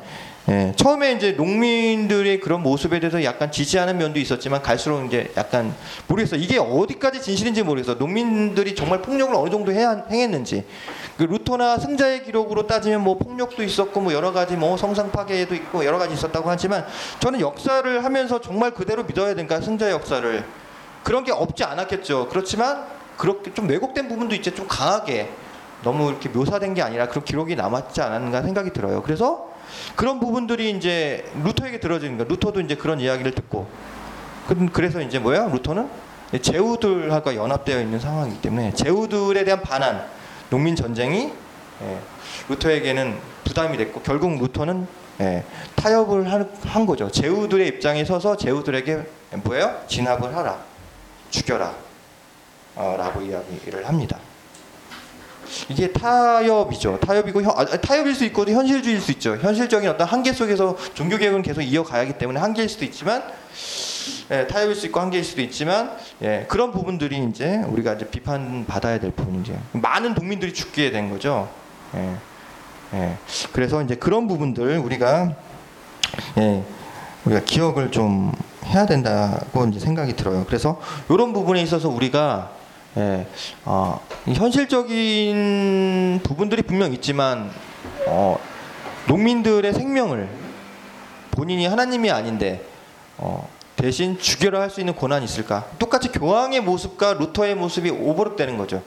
예, 처음에 이제 농민들의 그런 모습에 대해서 약간 지지하는 면도 있었지만 갈수록 이제 약간 모르겠어요. 이게 어디까지 진실인지 모르겠어요. 농민들이 정말 폭력을 어느 정도 해야, 행했는지. 그 루터나 승자의 기록으로 따지면 뭐 폭력도 있었고 뭐 여러 가지 뭐 성상 파괴도 있고 여러 가지 있었다고 하지만 저는 역사를 하면서 정말 그대로 믿어야 되니까 승자의 역사를 그런 게 없지 않았겠죠. 그렇지만 그렇게 좀 왜곡된 부분도 있지 좀 강하게 너무 이렇게 묘사된 게 아니라 그런 기록이 남았지 않았는가 생각이 들어요. 그래서 그런 부분들이 이제 루터에게 들어지는 거예요. 루터도 이제 그런 이야기를 듣고 그- 그래서 이제 뭐야? 루터는 제후들과 연합되어 있는 상황이기 때문에 제후들에 대한 반한 농민 전쟁이 예, 루터에게는 부담이 됐고 결국 루터는 예, 타협을 한, 한 거죠. 제후들의 입장에 서서 제후들에게 뭐예요? 진압을 하라, 죽여라, 어, 라고 이야기를 합니다. 이게 타협이죠. 타협이고 현, 아, 타협일 수 있고 현실주의일 수 있죠. 현실적인 어떤 한계 속에서 종교 개혁은 계속 이어가야 하기 때문에 한계일 수도 있지만 예, 타협일 수 있고 한계일 수도 있지만 예, 그런 부분들이 이제 우리가 이제 비판 받아야 될 부분이죠. 많은 동민들이 죽게 된 거죠. 예, 예. 그래서 이제 그런 부분들 우리가 예, 우리가 기억을 좀 해야 된다고 이제 생각이 들어요. 그래서 이런 부분에 있어서 우리가 예, 어, 이 현실적인 부분들이 분명 있지만 어, 농민들의 생명을 본인이 하나님이 아닌데 어, 대신 죽여라 할수 있는 권한이 있을까? 똑같이 교황의 모습과 루터의 모습이 오버랩되는 거죠.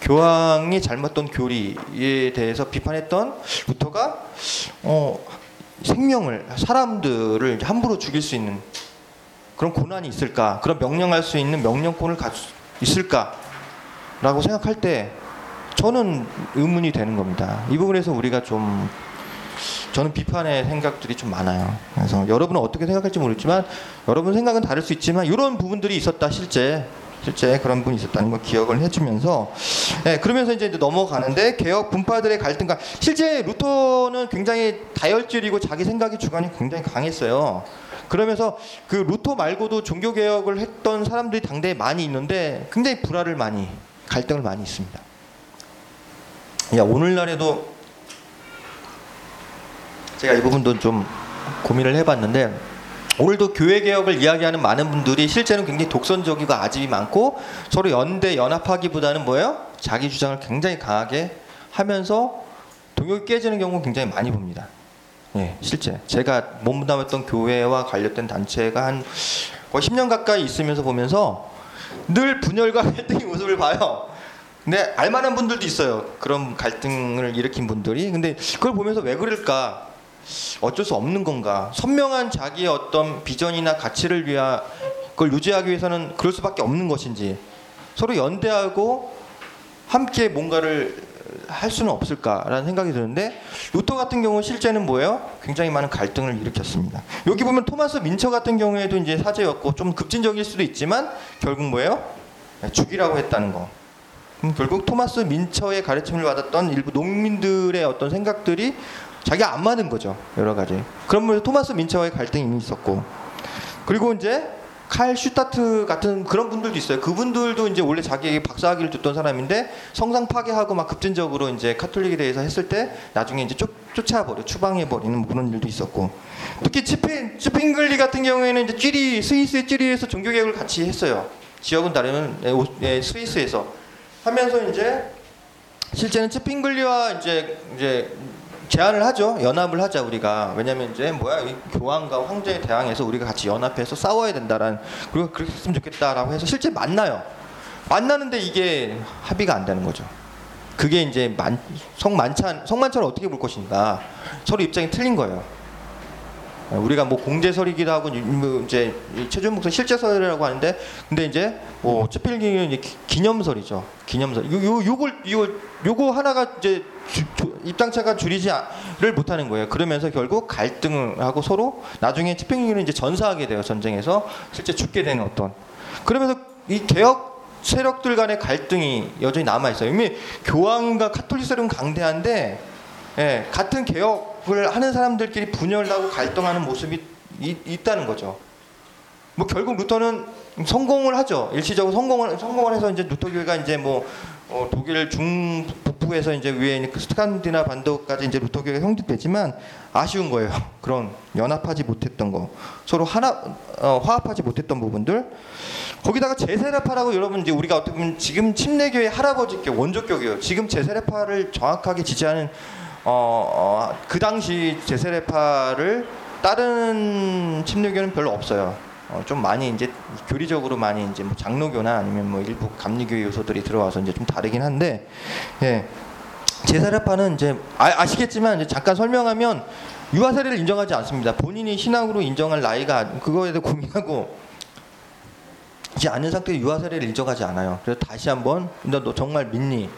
교황이 잘못된 교리에 대해서 비판했던 루터가 어, 생명을 사람들을 함부로 죽일 수 있는 그런 권한이 있을까? 그런 명령할 수 있는 명령권을 가지고 있을까?라고 생각할 때 저는 의문이 되는 겁니다. 이 부분에서 우리가 좀 저는 비판의 생각들이 좀 많아요. 그래서 여러분은 어떻게 생각할지 모르지만 여러분 생각은 다를 수 있지만 이런 부분들이 있었다 실제 실제 그런 분이 있었다는 걸 기억을 해주면서 예, 그러면서 이제 넘어가는데 개혁 분파들의 갈등과 실제 루터는 굉장히 다혈질이고 자기 생각이 주관이 굉장히 강했어요. 그러면서 그 루터 말고도 종교 개혁을 했던 사람들이 당대에 많이 있는데 굉장히 불화를 많이 갈등을 많이 있습니다. 야 오늘날에도 제가 이 부분도 좀 고민을 해봤는데 오늘도 교회 개혁을 이야기하는 많은 분들이 실제는 굉장히 독선적이고 아집이 많고 서로 연대 연합하기보다는 뭐예요? 자기 주장을 굉장히 강하게 하면서 동역이 깨지는 경우 굉장히 많이 봅니다. 예, 실제 제가 몸담았던 교회와 관련된 단체가 한 거의 10년 가까이 있으면서 보면서 늘 분열과 갈등의 모습을 봐요. 근데 알만한 분들도 있어요. 그런 갈등을 일으킨 분들이. 근데 그걸 보면서 왜 그럴까? 어쩔 수 없는 건가? 선명한 자기의 어떤 비전이나 가치를 위하 그걸 유지하기 위해서는 그럴 수밖에 없는 것인지 서로 연대하고 함께 뭔가를 할 수는 없을까라는 생각이 드는데 루터 같은 경우 실제는 뭐예요? 굉장히 많은 갈등을 일으켰습니다. 여기 보면 토마스 민처 같은 경우에도 이제 사제였고 좀 급진적일 수도 있지만 결국 뭐예요? 네, 죽이라고 했다는 거. 음, 결국 토마스 민처의 가르침을 받았던 일부 농민들의 어떤 생각들이 자기가 안 맞는 거죠 여러 가지 그런 면에서 토마스 민처와의 갈등이 있었고 그리고 이제 칼 슈타트 같은 그런 분들도 있어요. 그분들도 이제 원래 자기에게 박사학위를 듣던 사람인데 성상 파괴하고 막 급진적으로 이제 카톨릭에 대해서 했을 때 나중에 이제 쫓, 쫓아버려 추방해 버리는 그런 일도 있었고. 특히 츠빙 츠빙글리 같은 경우에는 이제 쥐리 스위스의 쥐리에서 종교 개혁을 같이 했어요. 지역은 다르면 예, 오- 예, 스위스에서. 하면서 이제 실제는 츠빙글리와 이제 이제 제안을 하죠. 연합을 하자 우리가. 왜냐면 이제 뭐야 이 교황과 황제에 대항해서 우리가 같이 연합해서 싸워야 된다라는 그리고 그렇게 했으면 좋겠다라고 해서 실제 만나요. 만나는데 이게 합의가 안 되는 거죠. 그게 이제 만, 성만찬 성만찬을 어떻게 볼 것인가 서로 입장이 틀린 거예요. 우리가 뭐 공제설이기도 하고 뭐 이제 이 최준 목사 실제설이라고 하는데 근데 이제 뭐 츠필기는 이제 기- 기념설이죠. 기념설. 요, 요 요걸 요 요거 하나가 이제 주- 주- 입장차가 줄이지를 못하는 거예요. 그러면서 결국 갈등을 하고 서로 나중에 츠필기는 이제 전사하게 돼요. 전쟁에서 실제 죽게 되는 어떤. 그러면서 이 개혁 세력들 간의 갈등이 여전히 남아 있어요. 이미 교황과 카톨릭 세력은 강대한데 예, 같은 개혁 을 하는 사람들끼리 분열하고 갈등하는 모습이 이- 있다는 거죠. 뭐 결국 루터는 성공을 하죠. 일시적으로 성공을 성공을 해서 이제 루터 교회가 이제 뭐 어, 독일 중 북부에서 이제 위에 있는 그 스칸디나 반도까지 이제 루터 교회가 형성되지만 아쉬운 거예요. 그런 연합하지 못했던 거, 서로 하나 어, 화합하지 못했던 부분들. 거기다가 제세례파라고 여러분 이제 우리가 어떻게 보면 지금 침례교회 할아버지교 원조교예요. 지금 제세례파를 정확하게 지지하는 어, 어, 그 당시 제세례파를 다른 침례교는 별로 없어요. 어, 좀 많이 이제 교리적으로 많이 이제 뭐 장로교나 아니면 뭐 일부 감리교 요소들이 들어와서 이제 좀 다르긴 한데, 예. 제사례파는 이제 아, 시겠지만 이제 잠깐 설명하면 유아 세례를 인정하지 않습니다. 본인이 신앙으로 인정할 나이가 그거에 대해 고민하고 이제 않은 상태에 유아 세례를 인정하지 않아요. 그래서 다시 한번 너, 너 정말 믿니?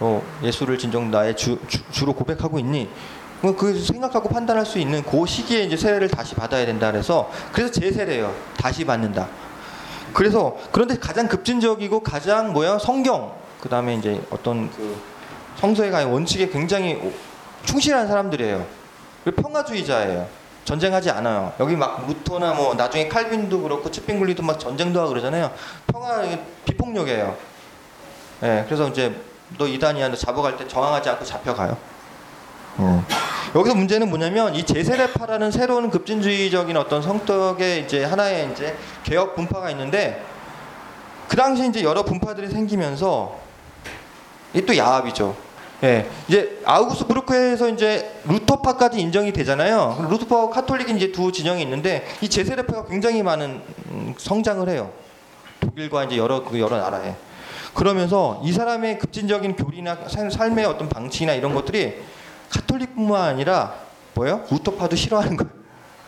어, 예수를 진정 나의 주, 주, 로 고백하고 있니? 뭐그 생각하고 판단할 수 있는 그 시기에 이제 세례를 다시 받아야 된다 그래서 그래서 재세례예요. 다시 받는다. 그래서 그런데 가장 급진적이고 가장 뭐야 성경 그 다음에 이제 어떤 그 성서에 관한 원칙에 굉장히 충실한 사람들이에요. 평화주의자예요. 전쟁하지 않아요. 여기 막 루터나 뭐 나중에 칼빈도 그렇고 치핑글리도 막 전쟁도 하고 그러잖아요. 평화 비폭력이에요. 예, 그래서 이제 너 이단이야, 너 잡아갈 때 저항하지 않고 잡혀가요. 음. 여기서 문제는 뭐냐면 이 제세례파라는 새로운 급진주의적인 어떤 성격의 이제 하나의 이제 개혁 분파가 있는데 그 당시 이제 여러 분파들이 생기면서 이또 야합이죠. 예, 이제 아우구스 부르크에서 이제 루터파까지 인정이 되잖아요. 루터파와 카톨릭이 이제 두 진영이 있는데 이 제세례파가 굉장히 많은 음, 성장을 해요. 독일과 이제 여러 그 여러 나라에. 그러면서 이 사람의 급진적인 교리나 삶- 삶의 어떤 방식이나 이런 것들이 카톨릭뿐만 아니라 뭐예요? 루터파도 싫어하는 거예요.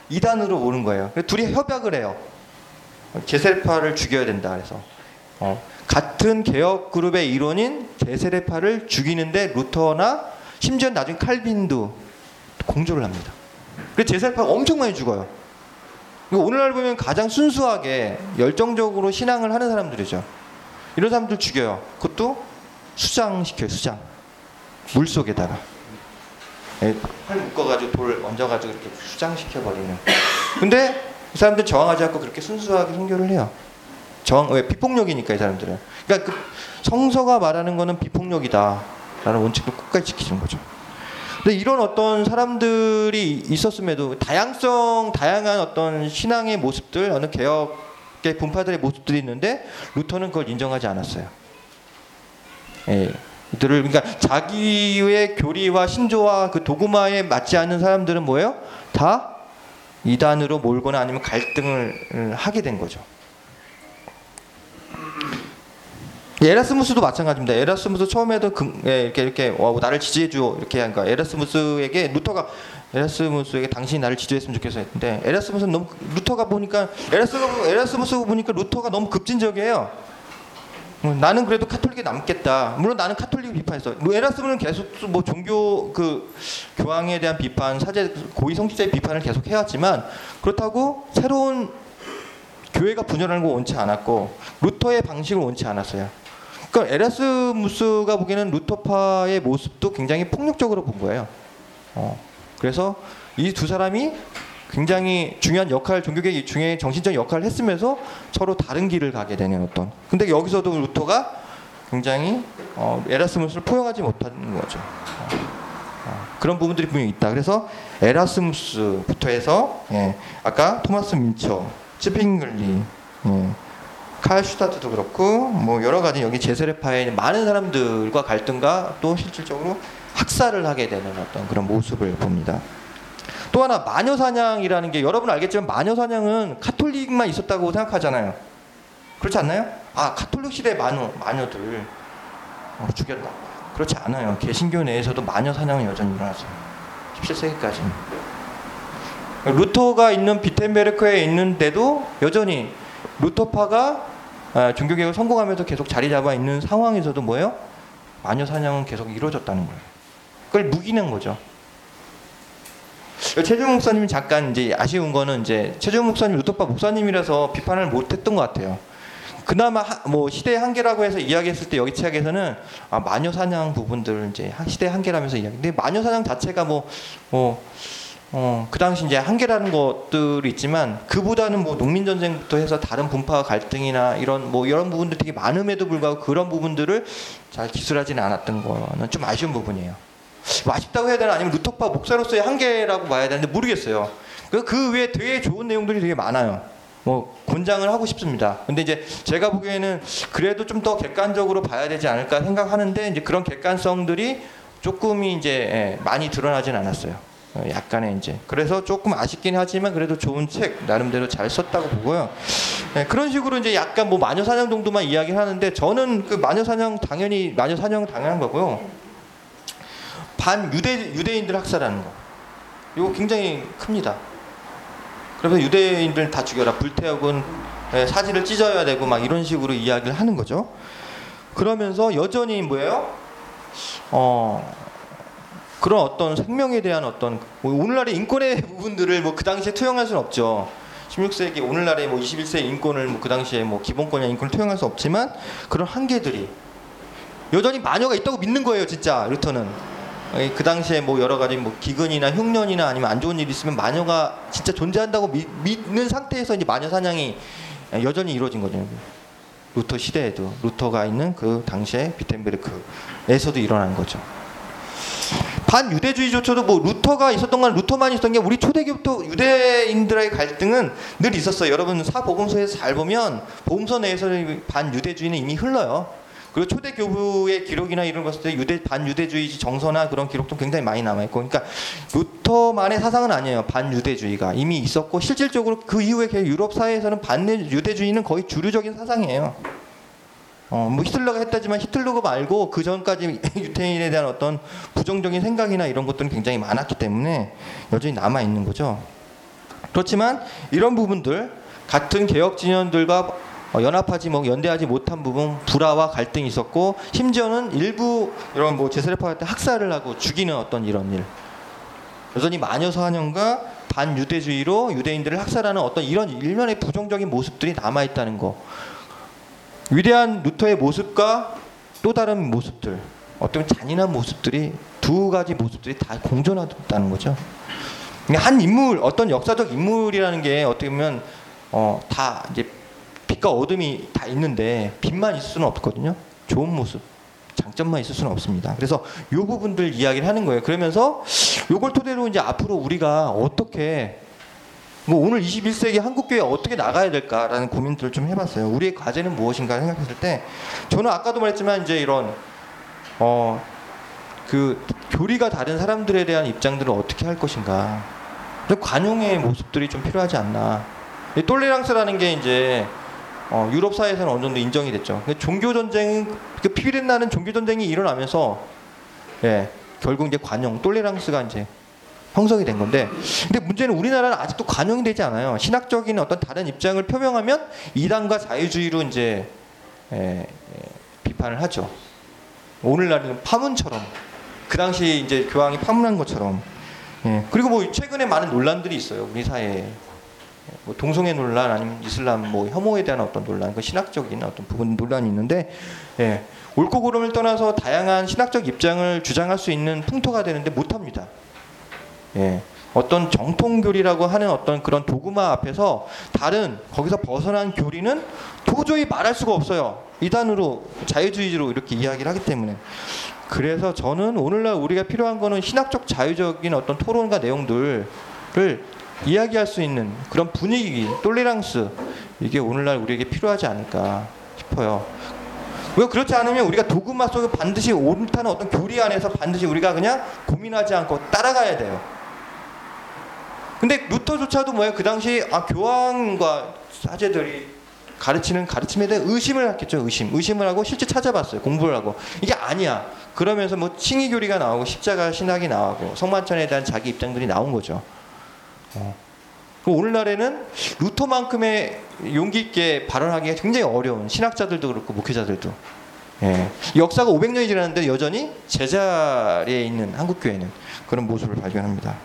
이단으로 오는 거예요. 둘이 협약을 해요. 제세례파를 죽여야 된다. 그래서 어, 같은 개혁 그룹의 일원인 제세례파를 죽이는데 루터나 심지어 나중에 칼빈도 공조를 합니다. 그래서 제세례파가 엄청 많이 죽어요. 이거 오늘날 보면 가장 순수하게 열정적으로 신앙을 하는 사람들이죠. 이런 사람들 죽여요. 그것도 수장시켜요. 수장. 물 속에다가. 예, 팔 묶어가지고 돌 얹어가지고 이렇게 수장시켜 버리는. 근데 이 사람들 저항하지 않고 그렇게 순수하게 선교를 해요. 저항 왜 비폭력이니까 이 사람들은. 그러니까 그 성서가 말하는 거는 비폭력이다 라는 원칙을 끝까지 지키는 거죠. 근데 이런 어떤 사람들이 있었음에도 다양성, 다양한 어떤 신앙의 모습들, 어느 개혁의 분파들의 모습들이 있는데 루터는 그걸 인정하지 않았어요. 예. 이들을 그러니까 자기의 교리와 신조와 그 도그마에 맞지 않는 사람들은 뭐예요? 다 이단으로 몰거나 아니면 갈등을 하게 된 거죠. 에라스무스도 마찬가지입니다. 에라스무스 처음에도 금, 예, 이렇게 이렇게 어, 나를 지지해줘 이렇게 한 거야. 에라스무스에게 루터가 에라스무스에게 당신이 나를 지지했으면 좋겠어 했는데 에라스무스는 너무 루터가 보니까 에라스무스 에라스무스 보니까 루터가 너무 급진적이에요. 어, 나는 그래도 카톨릭에 남겠다. 물론 나는 카톨릭을 비판했어. 뭐 에라스무는 계속 뭐 종교 그 교황에 대한 비판, 사제 고위 성직자의 비판을 계속 해왔지만 그렇다고 새로운 교회가 분열하는 거 원치 않았고 루터의 방식을 원치 않았어요. 그러니까 에라스무스가 보기에는 루터파의 모습도 굉장히 폭력적으로 본 거예요. 어, 그래서 이 두 사람이 굉장히 중요한 역할, 종교개혁 중에 정신적 역할을 했으면서 서로 다른 길을 가게 되는 어떤. 근데 여기서도 루터가 굉장히 어, 에라스무스를 포용하지 못하는 거죠. 어, 어, 그런 부분들이 분명히 있다. 그래서 에라스무스부터 해서 예, 아까 토마스 뮌처, 츠빙글리, 예, 칼 슈타트도 그렇고 뭐 여러 가지 여기 있는 많은 사람들과 갈등과 또 실질적으로 학살을 하게 되는 어떤 그런 모습을 봅니다. 또 하나 마녀 사냥이라는 게 여러분 알겠지만 마녀 사냥은 카톨릭만 있었다고 생각하잖아요. 그렇지 않나요? 아 카톨릭 시대 마녀 마녀들 어, 죽였다. 그렇지 않아요. 개신교 내에서도 마녀 사냥은 여전히 일어났어요. 17세기까지. 루터가 있는 비텐베르크에 있는데도 여전히 루터파가 아, 종교개혁을 성공하면서 계속 자리 잡아 있는 상황에서도 뭐예요? 마녀 사냥은 계속 이루어졌다는 거예요. 그걸 무기는 거죠. 최종 목사님이 잠깐 이제 아쉬운 거는 이제 최종 목사님 루터파 목사님이라서 비판을 못했던 것 같아요. 그나마 하- 뭐 시대의 한계라고 해서 이야기했을 때 여기 책에서는 아, 마녀 사냥 부분들 이제 하- 시대의 한계라면서 이야기. 근데 마녀 사냥 자체가 뭐 뭐 어, 그 당시 이제 한계라는 것들이 있지만 그보다는 뭐 농민 전쟁부터 해서 다른 분파 갈등이나 이런 뭐 이런 부분들 되게 많음에도 불구하고 그런 부분들을 잘 기술하지는 않았던 거는 좀 아쉬운 부분이에요. 뭐 아쉽다고 해야 되나 아니면 루터파 목사로서의 한계라고 봐야 되는데 모르겠어요. 그, 그 외에 되게 좋은 내용들이 되게 많아요. 뭐 권장을 하고 싶습니다. 근데 이제 제가 보기에는 그래도 좀 더 객관적으로 봐야 되지 않을까 생각하는데 이제 그런 객관성들이 조금이 이제 예, 많이 드러나진 않았어요. 어, 약간의 이제 그래서 조금 아쉽긴 하지만 그래도 좋은 책 나름대로 잘 썼다고 보고요. 예, 그런 식으로 이제 약간 뭐 마녀 사냥 정도만 이야기를 하는데 저는 그 마녀 사냥 당연히 마녀 사냥 당연한 거고요. 반 유대 유대인들 학살하는 거 이거 굉장히 큽니다. 그래서 유대인들 다 죽여라 불태우건 예, 사지를 찢어야 되고 막 이런 식으로 이야기를 하는 거죠. 그러면서 여전히 뭐예요? 어 그런 어떤 생명에 대한 어떤 뭐 오늘날의 인권의 부분들을 뭐 그 당시에 투영할 수는 없죠. 16세기 오늘날의 뭐 21세기 인권을 뭐 그 당시에 뭐 기본권이나 인권을 투영할 수 없지만 그런 한계들이 여전히 마녀가 있다고 믿는 거예요, 진짜 루터는. 어, 그 당시에 뭐 여러 가지 뭐 기근이나 흉년이나 아니면 안 좋은 일이 있으면 마녀가 진짜 존재한다고 미- 믿는 상태에서 이제 마녀 사냥이 여전히 이루어진 거죠. 루터 시대에도 루터가 있는 그 당시에 비텐베르크에서도 일어난 거죠. 반유대주의조차도 뭐 루터가 있었던 건 루터만 있었던 게 우리 초대교회부터 유대인들의 갈등은 늘 있었어요. 여러분 사복음서에서 잘 보면 복음서 내에서 반유대주의는 이미 흘러요. 그리고 초대 교부의 기록이나 이런 것을 때 유대 반유대주의 정서나 그런 기록도 굉장히 많이 남아 있고, 그러니까 루터만의 사상은 아니에요. 반유대주의가 이미 있었고 실질적으로 그 이후에 유럽 사회에서는 반유대주의는 거의 주류적인 사상이에요. 어, 뭐 히틀러가 했다지만 히틀러가 말고 그 전까지 유태인에 대한 어떤 부정적인 생각이나 이런 것들은 굉장히 많았기 때문에 여전히 남아 있는 거죠. 그렇지만 이런 부분들 같은 개혁 진영들과 어, 연합하지 뭐 연대하지 못한 부분 불화와 갈등이 있었고 심지어는 일부 이런 뭐 제세례파 때 학살을 하고 죽이는 어떤 이런 일 여전히 마녀 사냥과 반유대주의로 유대인들을 학살하는 어떤 이런 일면의 부정적인 모습들이 남아 있다는 거 위대한 루터의 모습과 또 다른 모습들 어떤 잔인한 모습들이 두 가지 모습들이 다 공존하다는 거죠. 그러니까 한 인물 어떤 역사적 인물이라는 게 어떻게 보면 어, 다 이제 빛과 어둠이 다 있는데 빛만 있을 수는 없거든요. 좋은 모습, 장점만 있을 수는 없습니다. 그래서 이 부분들 이야기를 하는 거예요. 그러면서 이걸 토대로 이제 앞으로 우리가 어떻게 뭐 오늘 21세기 한국 교회 어떻게 나가야 될까라는 고민들을 좀 해봤어요. 우리의 과제는 무엇인가 생각했을 때 저는 아까도 말했지만 이제 이런 어 그 교리가 다른 사람들에 대한 입장들을 어떻게 할 것인가. 관용의 모습들이 좀 필요하지 않나. 이 똘레랑스라는 게 이제 어, 유럽 사회에서는 어느 정도 인정이 됐죠. 종교 전쟁, 그 피비린 나는 종교 전쟁이 일어나면서 예, 결국 이제 관용, 똘레랑스가 이제 형성이 된 건데, 근데 문제는 우리나라는 아직도 관용이 되지 않아요. 신학적인 어떤 다른 입장을 표명하면 이단과 자유주의로 이제 예, 예, 비판을 하죠. 오늘날은 파문처럼 그 당시 이제 교황이 파문한 것처럼. 예, 그리고 뭐 최근에 많은 논란들이 있어요 우리 사회에. 뭐 동성애 논란 아니면 이슬람 뭐 혐오에 대한 어떤 논란, 그 신학적인 어떤 부분 논란이 있는데, 예, 옳고 그름을 떠나서 다양한 신학적 입장을 주장할 수 있는 풍토가 되는데 못합니다. 예, 어떤 정통 교리라고 하는 어떤 그런 도구마 앞에서 다른 거기서 벗어난 교리는 도저히 말할 수가 없어요. 이단으로 자유주의로 이렇게 이야기를 하기 때문에. 그래서 저는 오늘날 우리가 필요한 거는 신학적 자유적인 어떤 토론과 내용들을 이야기할 수 있는 그런 분위기, 똘레랑스 이게 오늘날 우리에게 필요하지 않을까 싶어요. 왜 그렇지 않으면 우리가 도그마 속에 반드시 옳다는 어떤 교리 안에서 반드시 우리가 그냥 고민하지 않고 따라가야 돼요. 근데 루터조차도 뭐예요? 그 당시 아 교황과 사제들이 가르치는 가르침에 대한 의심을 했겠죠. 의심, 의심을 하고 실제 찾아봤어요. 공부를 하고 이게 아니야. 그러면서 뭐 칭의 교리가 나오고 십자가 신학이 나오고 성만찬에 대한 자기 입장들이 나온 거죠. 어. 그 오늘날에는 루터만큼의 용기 있게 발언하기가 굉장히 어려운 신학자들도 그렇고 목회자들도 예. 역사가 500년이 지났는데 여전히 제자리에 있는 한국 교회는 그런 모습을 발견합니다.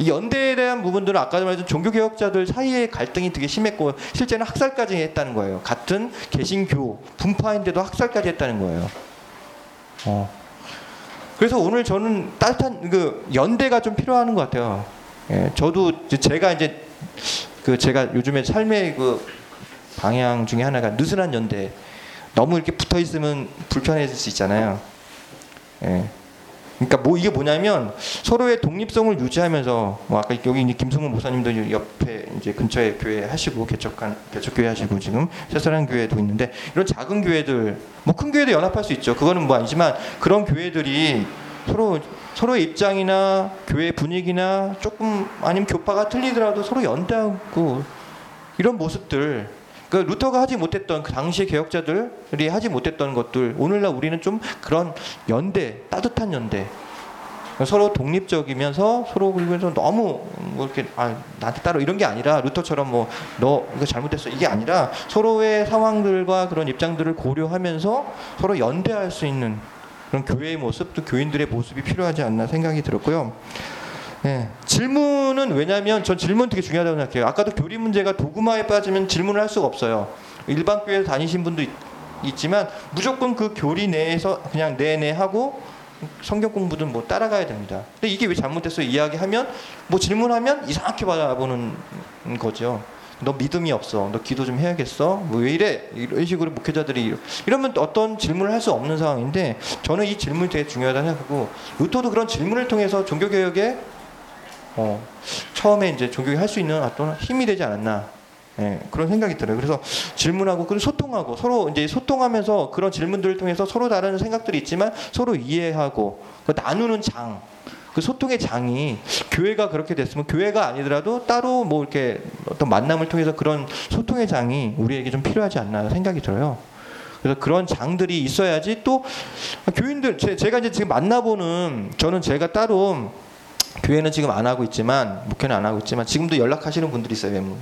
이 연대에 대한 부분들은 아까도 말했던 종교 개혁자들 사이의 갈등이 되게 심했고 실제는 학살까지 했다는 거예요. 같은 개신교 분파인데도 학살까지 했다는 거예요. 어. 그래서 오늘 저는 따뜻한 그 연대가 좀 필요한 것 같아요. 예, 저도 제가 이제 그 제가 요즘에 삶의 그 방향 중에 하나가 느슨한 연대. 너무 이렇게 붙어 있으면 불편해질 수 있잖아요. 예. 그러니까 뭐 이게 뭐냐면 서로의 독립성을 유지하면서 뭐 아까 여기 이제 김승훈 목사님도 옆에 이제 근처에 교회 하시고 개척한 개척 교회 하시고 지금 새사랑 교회도 있는데 이런 작은 교회들 뭐 큰 교회도 연합할 수 있죠. 그거는 뭐 아니지만 그런 교회들이 서로 서로의 입장이나 교회 분위기나 조금 아니면 교파가 틀리더라도 서로 연대하고 이런 모습들. 그 루터가 하지 못했던 그 당시의 개혁자들이 하지 못했던 것들. 오늘날 우리는 좀 그런 연대 따뜻한 연대. 서로 독립적이면서 서로 그리고 너무 뭐 이렇게 아 나한테 따로 이런 게 아니라 루터처럼 뭐 너 이거 잘못했어. 이게 아니라 서로의 상황들과 그런 입장들을 고려하면서 서로 연대할 수 있는 그런 교회의 모습 또 교인들의 모습이 필요하지 않나 생각이 들었고요. 예, 질문은 왜냐하면 전 질문 되게 중요하다고 생각해요. 아까도 교리 문제가 도구마에 빠지면 질문을 할 수가 없어요. 일반 교회 다니신 분도 있, 있지만 무조건 그 교리 내에서 그냥 내내 하고 성경 공부든 뭐 따라가야 됩니다. 근데 이게 왜 잘못됐어요? 이야기하면 뭐 질문하면 이상하게 바라보는 거죠. 너 믿음이 없어. 너 기도 좀 해야겠어. 뭐 왜 이래? 이런 식으로 목회자들이 이러면 어떤 질문을 할 수 없는 상황인데 저는 이 질문이 되게 중요하다고 생각하고 루터도 그런 질문을 통해서 종교 개혁에 어, 처음에 이제 종교에 할수 있는 어떤 힘이 되지 않았나 예, 그런 생각이 들어요. 그래서 질문하고 그 소통하고 서로 이제 소통하면서 그런 질문들을 통해서 서로 다른 생각들이 있지만 서로 이해하고 그 나누는 장, 그 소통의 장이 교회가 그렇게 됐으면 교회가 아니더라도 따로 뭐 이렇게 어떤 만남을 통해서 그런 소통의 장이 우리에게 좀 필요하지 않나 생각이 들어요. 그래서 그런 장들이 있어야지 또 교인들 제, 제가 이제 지금 만나보는 저는 제가 따로 교회는 지금 안 하고 있지만 목회는 안 하고 있지만 지금도 연락하시는 분들이 있어요. 뭐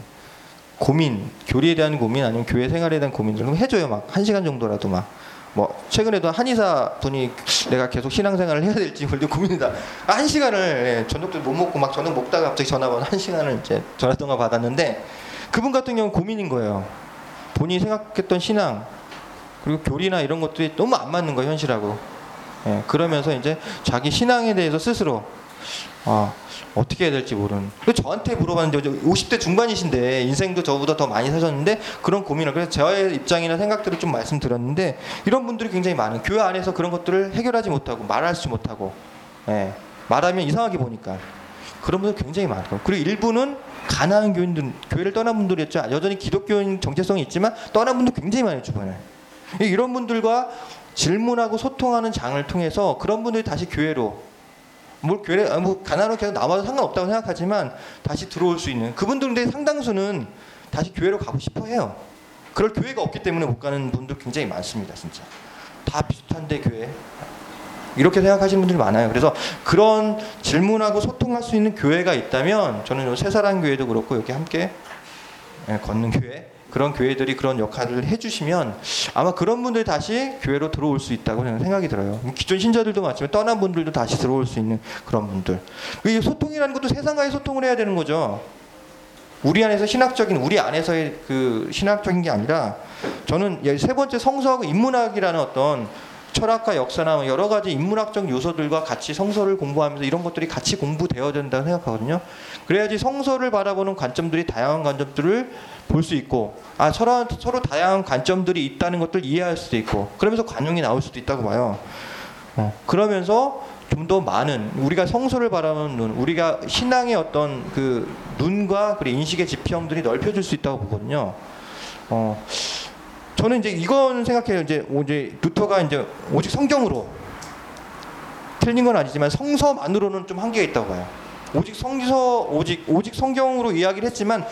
고민, 교리에 대한 고민 아니면 교회 생활에 대한 고민들 그럼 해줘요. 막 한 시간 정도라도 막. 뭐 최근에도 한의사 분이 내가 계속 신앙생활을 해야 될지 몰라 고민이다. 아, 한 시간을 예, 저녁도 못 먹고 막 저녁 먹다가 갑자기 전화 받아 한 시간을 이제 전화 통화 받았는데 그분 같은 경우 는 고민인 거예요. 본인이 생각했던 신앙 그리고 교리나 이런 것들이 너무 안 맞는 거예요 현실하고. 예, 그러면서 이제 자기 신앙에 대해서 스스로 아, 어떻게 해야 될지 모르는. 그 저한테 물어봤는데 이제 50대 중반이신데 인생도 저보다 더 많이 사셨는데 그런 고민을 그래서 저의 입장이나 생각들을 좀 말씀드렸는데 이런 분들이 굉장히 많은 교회 안에서 그런 것들을 해결하지 못하고 말하지 못하고 예, 말하면 이상하게 보니까 그런 분들 굉장히 많고 그리고 일부는 가난한 교인들 교회를 떠난 분들이었죠. 여전히 기독교인 정체성이 있지만 떠난 분들 굉장히 많아요 주변에. 이런 분들과 질문하고 소통하는 장을 통해서 그런 분들이 다시 교회로 뭘 교회 아, 뭐 가난하게 계속 남아도 상관없다고 생각하지만 다시 들어올 수 있는 그분들인데 상당수는 다시 교회로 가고 싶어 해요. 그럴 교회가 없기 때문에 못 가는 분들 굉장히 많습니다, 진짜. 다 비슷한데 교회. 이렇게 생각하시는 분들이 많아요. 그래서 그런 질문하고 소통할 수 있는 교회가 있다면 저는 새사랑 교회도 그렇고 여기 함께 예, 걷는 교회 그런 교회들이 그런 역할을 해주시면 아마 그런 분들이 다시 교회로 들어올 수 있다고 저는 생각이 들어요. 기존 신자들도 마찬가지지만 떠난 분들도 다시 들어올 수 있는 그런 분들. 이 소통이라는 것도 세상과의 소통을 해야 되는 거죠. 우리 안에서 신학적인 우리 안에서의 그 신학적인 게 아니라 저는 세 번째 성서하고 인문학이라는 어떤 철학과 역사나 뭐 여러 가지 인문학적 요소들과 같이 성서를 공부하면서 이런 것들이 같이 공부되어야 된다고 생각하거든요. 그래야지 성서를 바라보는 관점들이 다양한 관점들을 볼 수 있고 아 서로 서로 다양한 관점들이 있다는 것들 이해할 수도 있고 그러면서 관용이 나올 수도 있다고 봐요. 어, 그러면서 좀 더 많은 우리가 성서를 바라보는 눈, 우리가 신앙의 어떤 그 눈과 그리고 인식의 지평들이 넓혀질 수 있다고 보거든요. 어, 저는 이제 이건 생각해요. 이제 이제 루터가 이제 오직 성경으로 틀린 건 아니지만 성서만으로는 좀 한계가 있다고 봐요. 오직 성서 오직 오직 성경으로 이야기를 했지만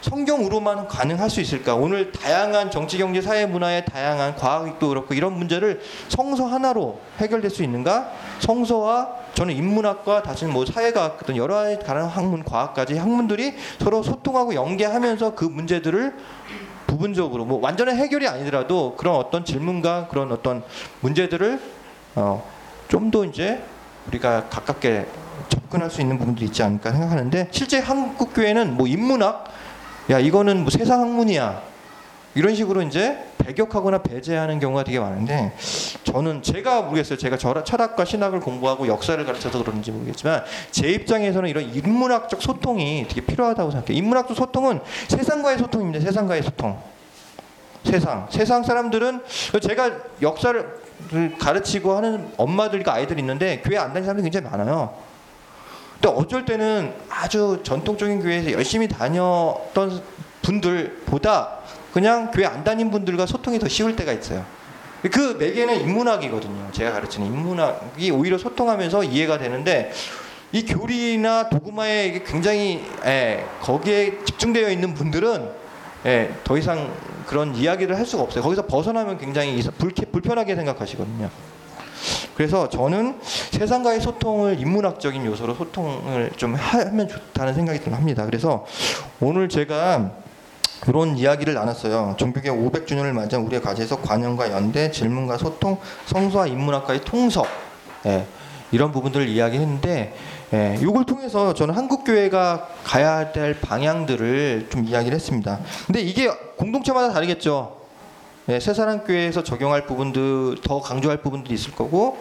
성경으로만 가능할 수 있을까? 오늘 다양한 정치, 경제, 사회, 문화의 다양한 과학도 그렇고 이런 문제를 성서 하나로 해결될 수 있는가? 성서와 저는 인문학과 다시는 뭐 사회과학 같은 여러 가지 학문, 과학까지 학문들이 서로 소통하고 연계하면서 그 문제들을 부분적으로 뭐 완전한 해결이 아니더라도 그런 어떤 질문과 그런 어떤 문제들을 어, 좀 더 이제 우리가 가깝게 접근할 수 있는 부분들이 있지 않을까 생각하는데 실제 한국 교회는 뭐 인문학 야 이거는 뭐 세상 학문이야. 이런 식으로 이제 배격하거나 배제하는 경우가 되게 많은데 저는 제가 모르겠어요. 제가 철학- 철학과 신학을 공부하고 역사를 가르쳐서 그런지 모르겠지만 제 입장에서는 이런 인문학적 소통이 되게 필요하다고 생각해요. 인문학적 소통은 세상과의 소통입니다. 세상과의 소통. 세상. 세상 사람들은 제가 역사를 가르치고 하는 엄마들과 아이들이 있는데 교회 안 다니는 사람들이 굉장히 많아요. 근데 어쩔 때는 아주 전통적인 교회에서 열심히 다녔던 분들보다 그냥 교회 안 다닌 분들과 소통이 더 쉬울 때가 있어요. 그 매개는 인문학이거든요. 제가 가르치는 인문학이 오히려 소통하면서 이해가 되는데 이 교리나 도구마에 굉장히 예, 거기에 집중되어 있는 분들은 예, 더 이상 그런 이야기를 할 수가 없어요. 거기서 벗어나면 굉장히 이사- 불, 불편하게 생각하시거든요. 그래서 저는 세상과의 소통을 인문학적인 요소로 소통을 좀 하면 좋다는 생각이 좀 합니다. 그래서 오늘 제가 그런 이야기를 나눴어요. 종교개 500주년을 맞이한 우리의 과제에서 관용과 연대, 질문과 소통, 성서와 인문학과의 통섭 예, 이런 부분들을 이야기했는데 예, 이걸 통해서 저는 한국 교회가 가야 될 방향들을 좀 이야기를 했습니다. 근데 이게 공동체마다 다르겠죠. 예, 새사랑 교회에서 적용할 부분들 더 강조할 부분들이 있을 거고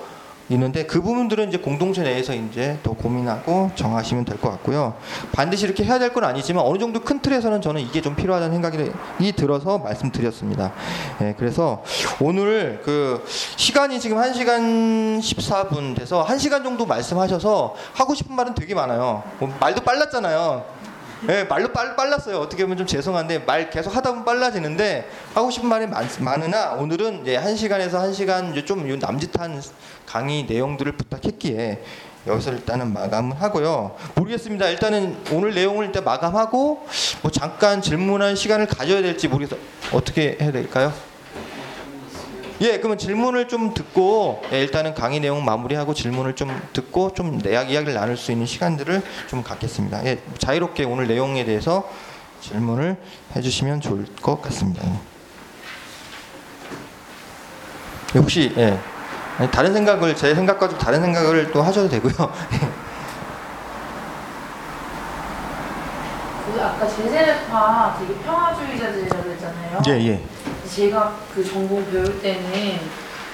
있는데 그 부분들은 이제 공동체 내에서 이제 더 고민하고 정하시면 될 것 같고요. 반드시 이렇게 해야 될 건 아니지만 어느 정도 큰 틀에서는 저는 이게 좀 필요하다는 생각이 들어서 말씀드렸습니다. 예, 그래서 오늘 그 시간이 지금 1시간 14분 돼서 1시간 정도 말씀하셔서 하고 싶은 말은 되게 많아요. 뭐 말도 빨랐잖아요. 예, 말로 빨, 빨랐어요. 어떻게 보면 좀 죄송한데 말 계속 하다 보면 빨라지는데 하고 싶은 말이 많, 많으나 오늘은 이제 한 시간에서 한 시간 이제 좀요 남짓한 강의 내용들을 부탁했기에 여기서 일단은 마감을 하고요. 모르겠습니다. 일단은 오늘 내용을 일단 마감하고 뭐 잠깐 질문할 시간을 가져야 될지 모르겠어. 어떻게 해야 될까요? 예, 그러면 질문을 좀 듣고 예, 일단은 강의 내용 마무리하고 질문을 좀 듣고 좀 내약 이야기를 나눌 수 있는 시간들을 좀 갖겠습니다. 예, 자유롭게 오늘 내용에 대해서 질문을 해주시면 좋을 것 같습니다. 예, 혹시 예, 아니, 다른 생각을 제 생각과 좀 다른 생각을 또 하셔도 되고요. 그 아까 제세례파 되게 평화주의자들이라고 했잖아요. 예, 예. 제가 그 전공 배울 때는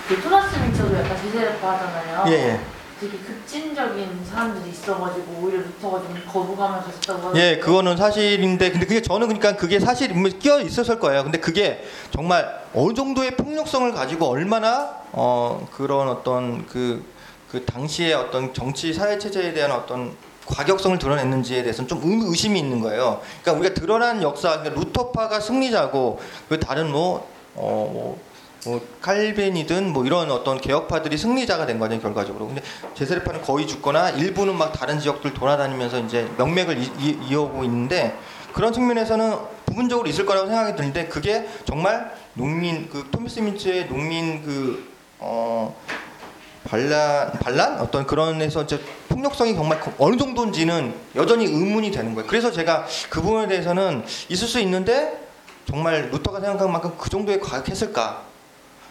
그 토마스 민처도 약간 제세례파 하잖아요. 예, 예. 되게 급진적인 사람들이 있어가지고 오히려 루터가 좀 거부감을 가졌다고 하는데 예, 그거는 사실인데, 근데 그게 저는 그러니까 그게 사실 뭐 끼어 있었을 거예요. 근데 그게 정말 어느 정도의 폭력성을 가지고 얼마나 어 그런 어떤 그 그 당시의 어떤 정치 사회 체제에 대한 어떤 과격성을 드러냈는지에 대해서는 좀 의- 의심이 있는 거예요. 그러니까 우리가 드러난 역사, 그러니까 루터파가 승리자고 그 다른 뭐 어, 뭐, 뭐 칼빈이든 뭐 이런 어떤 개혁파들이 승리자가 된 거죠 결과적으로. 근데 제세례파는 거의 죽거나 일부는 막 다른 지역들 돌아다니면서 이제 명맥을 이, 이, 이 어오고 있는데 그런 측면에서는 부분적으로 있을 거라고 생각이 드는데 그게 정말 농민 그 토미스 민츠의 농민 그 어. 반란 반란 어떤 그런 이제 폭력성이 정말 그 어느 정도인지는 여전히 의문이 되는 거예요. 그래서 제가 그 부분에 대해서는 있을 수 있는데 정말 루터가 생각한 만큼 그 정도의 과격했을까?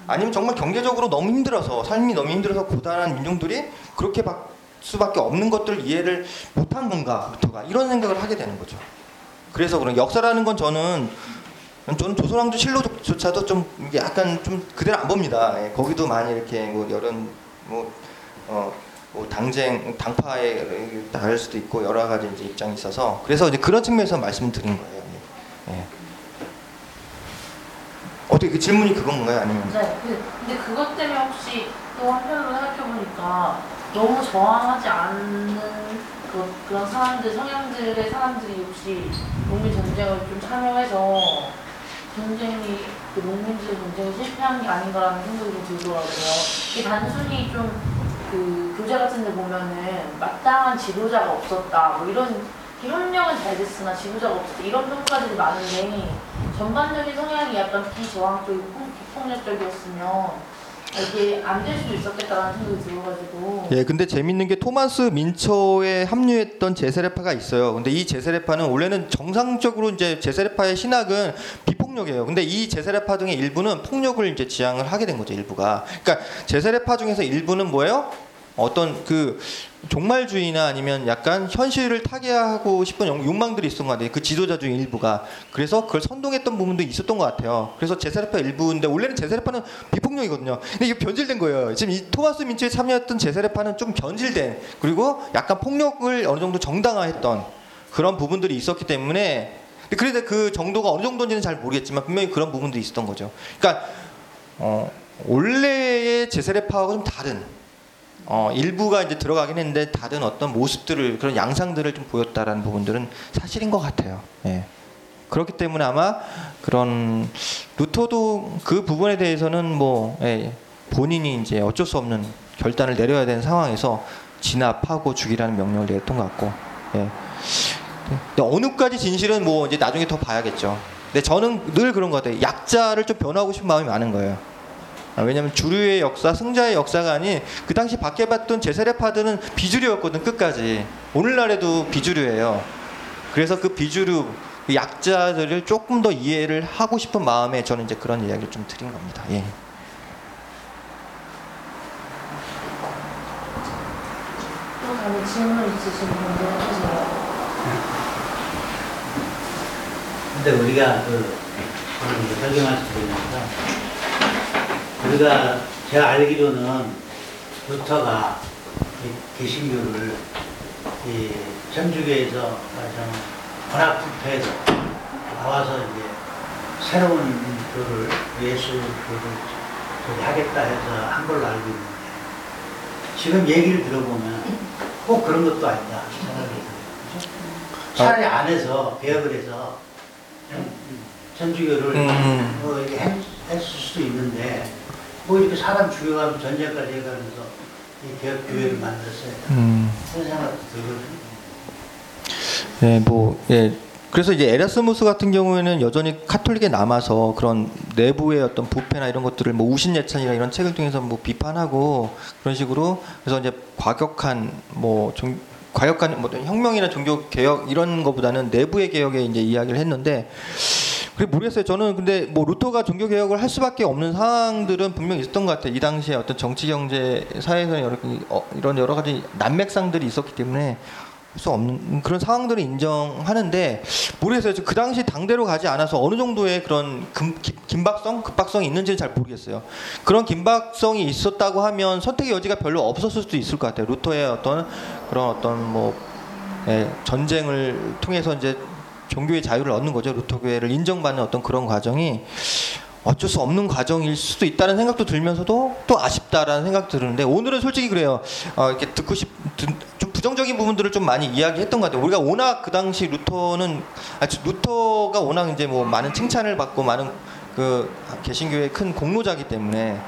아니면 정말 경제적으로 너무 힘들어서 삶이 너무 힘들어서 고단한 민중들이 그렇게 박 수밖에 없는 것들 이해를 못한 건가 루터가 이런 생각을 하게 되는 거죠. 그래서 그런 역사라는 건 저는 저는 조선왕조 실록조차도 좀 약간 좀 그대로 안 봅니다. 예, 거기도 많이 이렇게 뭐 여론 뭐 어, 뭐 당쟁 당파에 다를 수도 있고 여러 가지 이제 입장이 있어서 그래서 이제 그런 측면에서 말씀드린 거예요. 예. 예. 어떻게 그 질문이 그건가요? 아니면 네, 그- 근데 그것 때문에 혹시 또 한편으로 생각해보니까 너무 저항하지 않는 그, 그런 사람들, 성향들의 사람들이 혹시 농민 전쟁을 좀 참여해서 전쟁이, 그 농민들의 전쟁이 실패한 게 아닌가라는 생각이 좀 들더라고요. 이게 단순히 좀 그 교재 같은 데 보면은 마땅한 지도자가 없었다, 뭐 이런 협력은 잘 됐으나 지도자가 없었다, 이런 평가들이 많은데 전반적인 성향이 약간 비저항적이고 폭- 폭력적이었으면 이게 안 될 수도 있었겠다라는 생각이 들어가지고 예, 근데 재밌는 게 토마스 민처에 합류했던 제세례파가 있어요. 근데 이 제세례파는 원래는 정상적으로 이제 제세례파의 신학은 비폭력이에요. 근데 이 제세례파 중에 일부는 폭력을 이제 지향을 하게 된 거죠, 일부가. 그러니까 제세례파 중에서 일부는 뭐예요? 어떤 그 종말주의나 아니면 약간 현실을 타개하고 싶은 욕- 욕망들이 있었던 것 같아요. 그 지도자 중에 일부가. 그래서 그걸 선동했던 부분도 있었던 것 같아요. 그래서 제세례파 일부인데 원래는 제세례파는 비폭력이거든요. 근데 이게 변질된 거예요. 지금 이 토마스 민츠에 참여했던 제세례파는 좀 변질된 그리고 약간 폭력을 어느 정도 정당화했던 그런 부분들이 있었기 때문에 그런데 그 정도가 어느 정도인지는 잘 모르겠지만 분명히 그런 부분도 있었던 거죠. 그러니까 어, 원래의 제세례파하고 좀 다른 어, 일부가 이제 들어가긴 했는데 다른 어떤 모습들을 그런 양상들을 좀 보였다라는 부분들은 사실인 것 같아요. 예. 그렇기 때문에 아마 그런 루터도 그 부분에 대해서는 뭐 예, 본인이 이제 어쩔 수 없는 결단을 내려야 되는 상황에서 진압하고 죽이라는 명령을 내렸던 것 같고. 예. 근데 어느까지 진실은 뭐 이제 나중에 더 봐야겠죠. 근데 저는 늘 그런 것 같아요. 약자를 좀 변화하고 싶은 마음이 많은 거예요. 아, 왜냐면 주류의 역사, 승자의 역사가 아닌 그 당시 밖에 봤던 제세례파들은 비주류였거든 끝까지. 오늘날에도 비주류예요. 그래서 그 비주류 그 약자들을 조금 더 이해를 하고 싶은 마음에 저는 이제 그런 이야기를 좀 드린 겁니다. 예. 또 다른 질문 있으신 분들 해주세요. 근데 우리가 그 이제 설교 말씀 드리면서 우리가 제가 알기로는 루터가 이 개신교를 이 천주교에서 말하자면 번학부패에서 나와서 이제 새로운 교를 예수 교를 하겠다 해서 한 걸로 알고 있는데 지금 얘기를 들어보면 꼭 그런 것도 아니다 생각이 들어요. 차라리 안에서 개혁을 해서 음, 천주교를 음. 뭐 이렇게 했, 했을 수도 있는데 뭐 이렇게 사람 죽여가면서 전쟁까지 해가면서 이 개혁 교회를 만들었어요. 음. 그런 생각도 들거든요. 네, 뭐, 예. 그래서 이제 에라스무스 같은 경우에는 여전히 카톨릭에 남아서 그런 내부의 어떤 부패나 이런 것들을 뭐 우신예찬이나 이런 책을 통해서 뭐 비판하고 그런 식으로 그래서 이제 과격한 뭐 종, 과격한 뭐 혁명이나 종교 개혁 이런 것보다는 내부의 개혁에 이제 이야기를 했는데 그래 모르겠어요. 저는 근데 뭐 루터가 종교 개혁을 할 수밖에 없는 상황들은 분명 히 있었던 것 같아요. 이 당시에 어떤 정치 경제 사회에서 여러 어, 이런 여러 가지 난맥상들이 있었기 때문에 할 수 없는 그런 상황들을 인정하는데 모르겠어요. 그 당시 당대로 가지 않아서 어느 정도의 그런 금, 기- 긴박성, 급박성이 있는지는 잘 모르겠어요. 그런 긴박성이 있었다고 하면 선택의 여지가 별로 없었을 수도 있을 것 같아요. 루터의 어떤 그런 어떤 뭐 예, 전쟁을 통해서 이제 종교의 자유를 얻는 거죠. 루터 교회를 인정받는 어떤 그런 과정이 어쩔 수 없는 과정일 수도 있다는 생각도 들면서도 또 아쉽다라는 생각 드는데 오늘은 솔직히 그래요. 어, 이렇게 듣고 싶, 듣- 좀 부정적인 부분들을 좀 많이 이야기했던 것 같아요. 우리가 워낙 그 당시 루터는 아, 저- 루터가 워낙 이제 뭐 많은 칭찬을 받고 많은 그 개신교의 큰 공로자기 때문에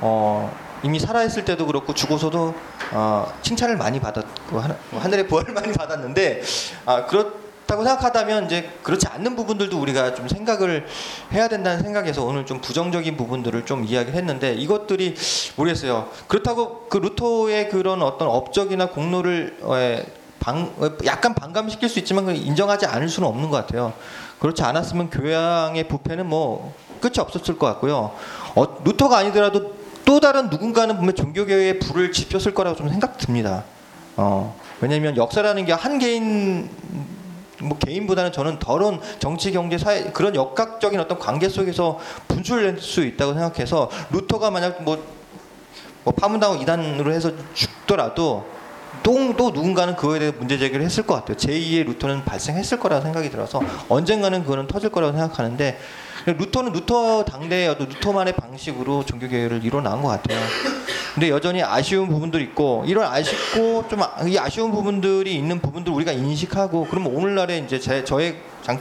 어, 이미 살아있을 때도 그렇고 죽어서도 어, 칭찬을 많이 받았고 하늘, 하늘의 부활을 많이 받았는데 아, 그렇 다고 생각하다면 이제 그렇지 않는 부분들도 우리가 좀 생각을 해야 된다는 생각에서 오늘 좀 부정적인 부분들을 좀 이야기를 했는데 이것들이 모르겠어요. 그렇다고 그 루터의 그런 어떤 업적이나 공로를 어, 에, 방, 어, 약간 반감시킬 수 있지만 그 인정하지 않을 수는 없는 것 같아요. 그렇지 않았으면 교양의 부패는 뭐 끝이 없었을 것 같고요. 어, 루터가 아니더라도 또 다른 누군가는 분명 종교개혁에 불을 지폈을 거라고 좀 생각 듭니다. 어, 왜냐하면 역사라는 게 한 개인 뭐 개인보다는 저는 더러운 정치, 경제, 사회 그런 역학적인 어떤 관계 속에서 분출될 수 있다고 생각해서 루터가 만약 뭐, 뭐 파문당하고 이단으로 해서 죽더라도 또, 또 누군가는 그거에 대해 문제 제기를 했을 것 같아요. 제2의 루터는 발생했을 거라고 생각이 들어서 언젠가는 그거는 터질 거라고 생각하는데 루터는 루터 어떤 루터만의 방식으로 종교개혁을 이뤄나간 것 같아요. 근데 여전히 아쉬운 부분도 있고 이런 아쉽고 좀 이 아쉬운 부분들이 있는 부분들 우리가 인식하고 그러면 오늘날에 이제 제 저의 장,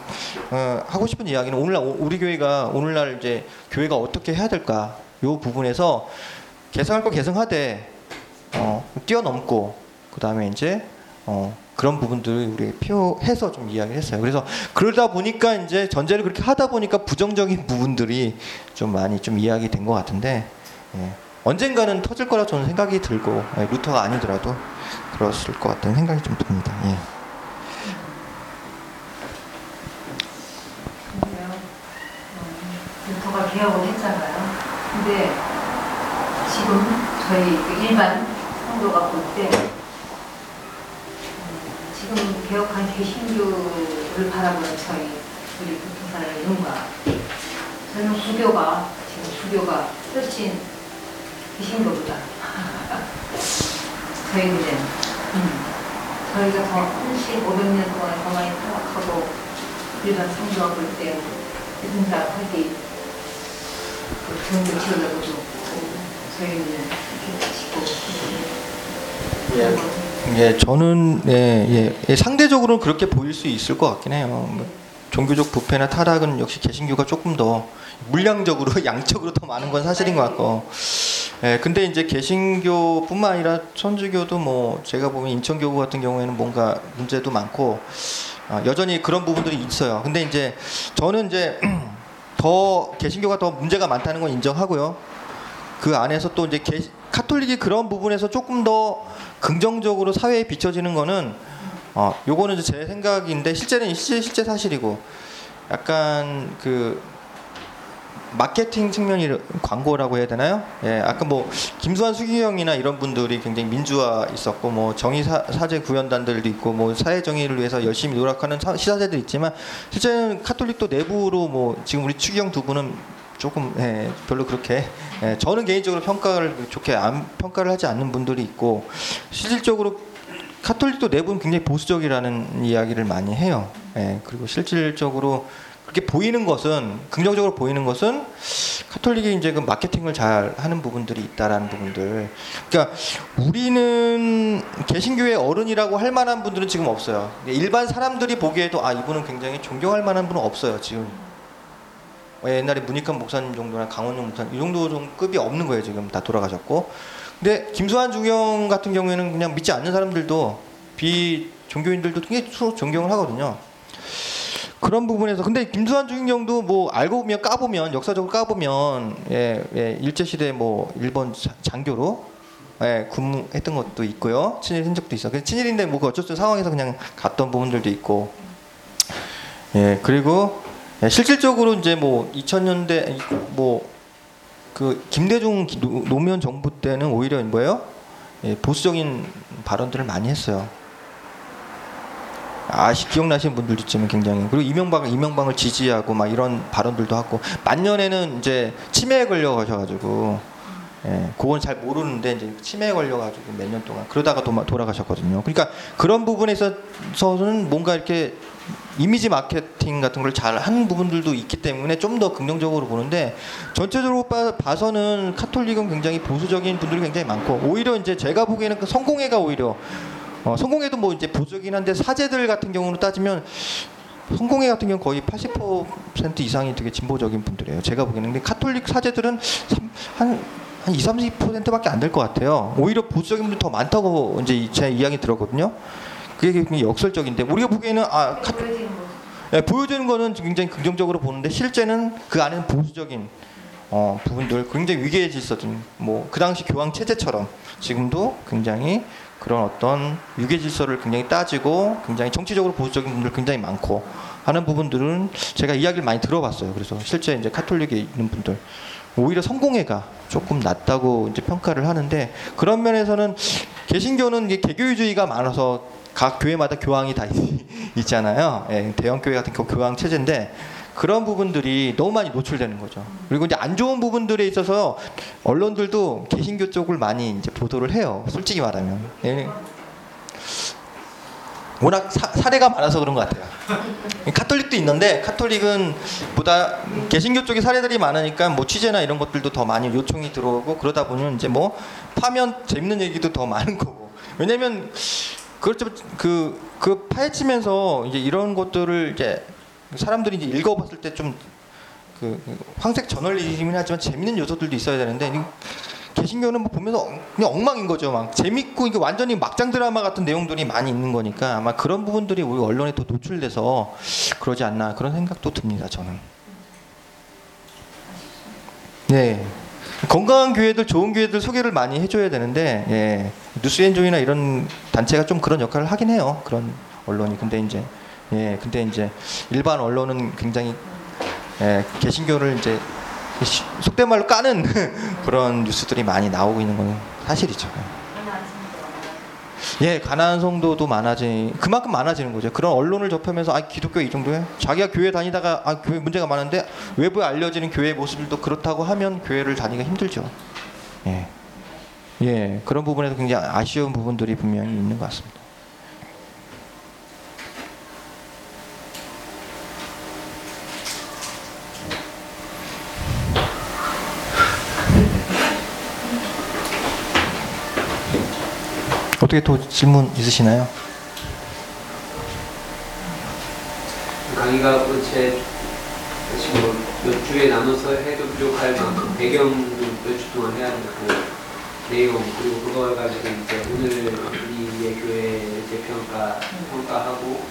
어, 하고 싶은 이야기는 오늘날 오- 우리 교회가 오늘날 이제 교회가 어떻게 해야 될까 요 부분에서 개성할 거 개성하되 어, 뛰어넘고 그 다음에 이제 어, 그런 부분들을 우리 표해서 좀 이야기를 했어요. 그래서 그러다 보니까 이제 전제를 그렇게 하다 보니까 부정적인 부분들이 좀 많이 좀 이야기 된 것 같은데 예. 언젠가는 터질 거라 저는 생각이 들고 예, 루터가 아니더라도 그랬을 것 같다는 생각이 좀 듭니다. 예. 음, 루터가 개혁을 했잖아요. 근데 지금 저희 그 일반 성도가 볼 때, 음, 지금 개혁한 개신교를 바라보는 저희 우리 교사의 눈과 저는 부교가 지금 부교가 훨씬 개신교보다 저희는 음, 저희가 더 훨씬 500년 동안 더 많이 타락하고 일반 성도가 볼때 응답하기 그 좋은 걸 지으려고 좀 저희는 이렇게 그런 거 예, 저는 예, 예, 예, 상대적으로 그렇게 보일 수 있을 것 같긴 해요. 뭐, 종교적 부패나 타락은 역시 개신교가 조금 더 물량적으로 양적으로 더 많은 건 사실인 것 같고. 예, 근데 이제 개신교뿐만 아니라 천주교도 뭐 제가 보면 인천교구 같은 경우에는 뭔가 문제도 많고 아, 여전히 그런 부분들이 있어요. 근데 이제 저는 이제 더 개신교가 더 문제가 많다는 건 인정하고요. 그 안에서 또 이제 개, 카톨릭이 그런 부분에서 조금 더 긍정적으로 사회에 비춰지는 거는 어 요거는 제 생각인데 실제는 실제 실제 사실이고 약간 그 마케팅 측면이 광고라고 해야 되나요? 예, 아까 뭐 김수환 수기형이나 이런 분들이 굉장히 민주화 있었고 뭐 정의 사, 사제 구현단들도 있고 뭐 사회 정의를 위해서 열심히 노력하는 사- 시사제들 있지만 실제는 카톨릭도 내부로 뭐 지금 우리 추기형 두 분은 조금 예, 별로 그렇게 예, 저는 개인적으로 평가를 좋게 안, 평가를 하지 않는 분들이 있고 실질적으로 카톨릭도 내부는 굉장히 보수적이라는 이야기를 많이 해요. 예, 그리고 실질적으로 그렇게 보이는 것은 긍정적으로 보이는 것은 카톨릭이 이제 그 마케팅을 잘 하는 부분들이 있다라는 부분들. 그러니까 우리는 개신교의 어른이라고 할 만한 분들은 지금 없어요. 일반 사람들이 보기에도 아 이분은 굉장히 존경할 만한 분은 없어요 지금. 옛날에 문익환 목사님 정도나 강원용 목사님 이 정도 좀 급이 없는 거예요 지금 다 돌아가셨고. 근데 김수환 중경 같은 경우에는 그냥 믿지 않는 사람들도 비 종교인들도 굉장히 서로 존경을 하거든요. 그런 부분에서 근데 김수환 주인경도 뭐 알고 보면 까보면 역사적으로 까보면 예, 예 일제 시대 뭐 일본 자- 장교로 예, 근무했던 것도 있고요 친일 흔적도 있어. 그 친일인데 뭐그 어쩔 수 없는 상황에서 그냥 갔던 부분들도 있고 예 그리고 예, 실질적으로 이제 뭐 2000년대 뭐 그 김대중 노무현 정부 때는 오히려 뭐예요? 예, 보수적인 발언들을 많이 했어요. 아시 기억나시는 분들도 있지만 굉장히 그리고 이명박 이명박을 지지하고 막 이런 발언들도 하고 만년에는 이제 치매에 걸려 가셔가지고 예, 그건 잘 모르는데 이제 치매에 걸려가지고 몇 년 동안 그러다가 도마, 돌아가셨거든요. 그러니까 그런 부분에 있어서는 뭔가 이렇게 이미지 마케팅 같은 걸 잘 하는 부분들도 있기 때문에 좀 더 긍정적으로 보는데 전체적으로 봐, 봐서는 카톨릭은 굉장히 보수적인 분들이 굉장히 많고 오히려 이제 제가 보기에는 그 성공회가 오히려 어, 성공회도 뭐 이제 보수적이긴 한데 사제들 같은 경우로 따지면 성공회 같은 경우 거의 80% 이상이 되게 진보적인 분들이에요. 제가 보기에는 근데 카톨릭 사제들은 삼- 한, 한 2, 30%밖에 안 될 것 같아요. 오히려 보수적인 분들 더 많다고 이제 이- 제 이야기 들었거든요. 그게 굉장히 역설적인데 우리가 보기에는 아 카. 예, 보여주는 거는 굉장히 긍정적으로 보는데 실제는 그 안에는 보수적인 어, 부분들 굉장히 위계의 질서들 뭐그 당시 교황 체제처럼 지금도 굉장히 그런 어떤 위계 질서를 굉장히 따지고 굉장히 정치적으로 보수적인 분들 굉장히 많고 하는 부분들은 제가 이야기를 많이 들어봤어요. 그래서 실제 이제 카톨릭에 있는 분들 오히려 성공회가 조금 낮다고 이제 평가를 하는데 그런 면에서는 개신교는 이게 개교주의가 많아서 각 교회마다 교황이 다 있, 잖아요 대형 교회 같은 교황 체제인데 그런 부분들이 너무 많이 노출되는 거죠. 그리고 이제 안 좋은 부분들에 있어서 언론들도 개신교 쪽을 많이 이제 보도를 해요. 솔직히 말하면. 예. 워낙 사, 사례가 많아서 그런 것 같아요. 카톨릭도 있는데 카톨릭은 보다 개신교 쪽에 사례들이 많으니까 뭐 취재나 이런 것들도 더 많이 요청이 들어오고 그러다 보면 이제 뭐 파면 재밌는 얘기도 더 많은 거고. 왜냐면 그걸 좀그 그 파헤치면서 이제 이런 것들을 이제 사람들이 이제 읽어봤을 때 좀 그 황색 저널리즘이긴 하지만 재밌는 요소들도 있어야 되는데 이 개신교는 뭐 보면서 엉- 그냥 엉망인 거죠. 막 재밌고 이게 완전히 막장 드라마 같은 내용들이 많이 있는 거니까 아마 그런 부분들이 우리 언론에 더 노출돼서 그러지 않나 그런 생각도 듭니다. 저는. 네. 건강한 교회들, 좋은 교회들 소개를 많이 해줘야 되는데, 예. 뉴스엔조이나 이런 단체가 좀 그런 역할을 하긴 해요. 그런 언론이. 근데 이제, 예. 근데 이제 일반 언론은 굉장히, 예. 개신교를 이제 시- 속된 말로 까는 그런 뉴스들이 많이 나오고 있는 건 사실이죠. 예, 가난한 성도도 많아지 그만큼 많아지는 거죠. 그런 언론을 접하면서 아 기독교 이 정도야? 자기가 교회 다니다가 아 교회 문제가 많은데 외부에 알려지는 교회의 모습들도 그렇다고 하면 교회를 다니기가 힘들죠. 예, 예 그런 부분에서 굉장히 아쉬운 부분들이 분명히 있는 것 같습니다. 어떻게 또 질문 있으시나요? 강의가 도대체 지금 몇 주에 나눠서 해도 부족할 만큼 배경을 몇주 동안 해야 되고 내용 그리고 그걸 가지고 이제 오늘 우리의 교회 이제 평가 평가하고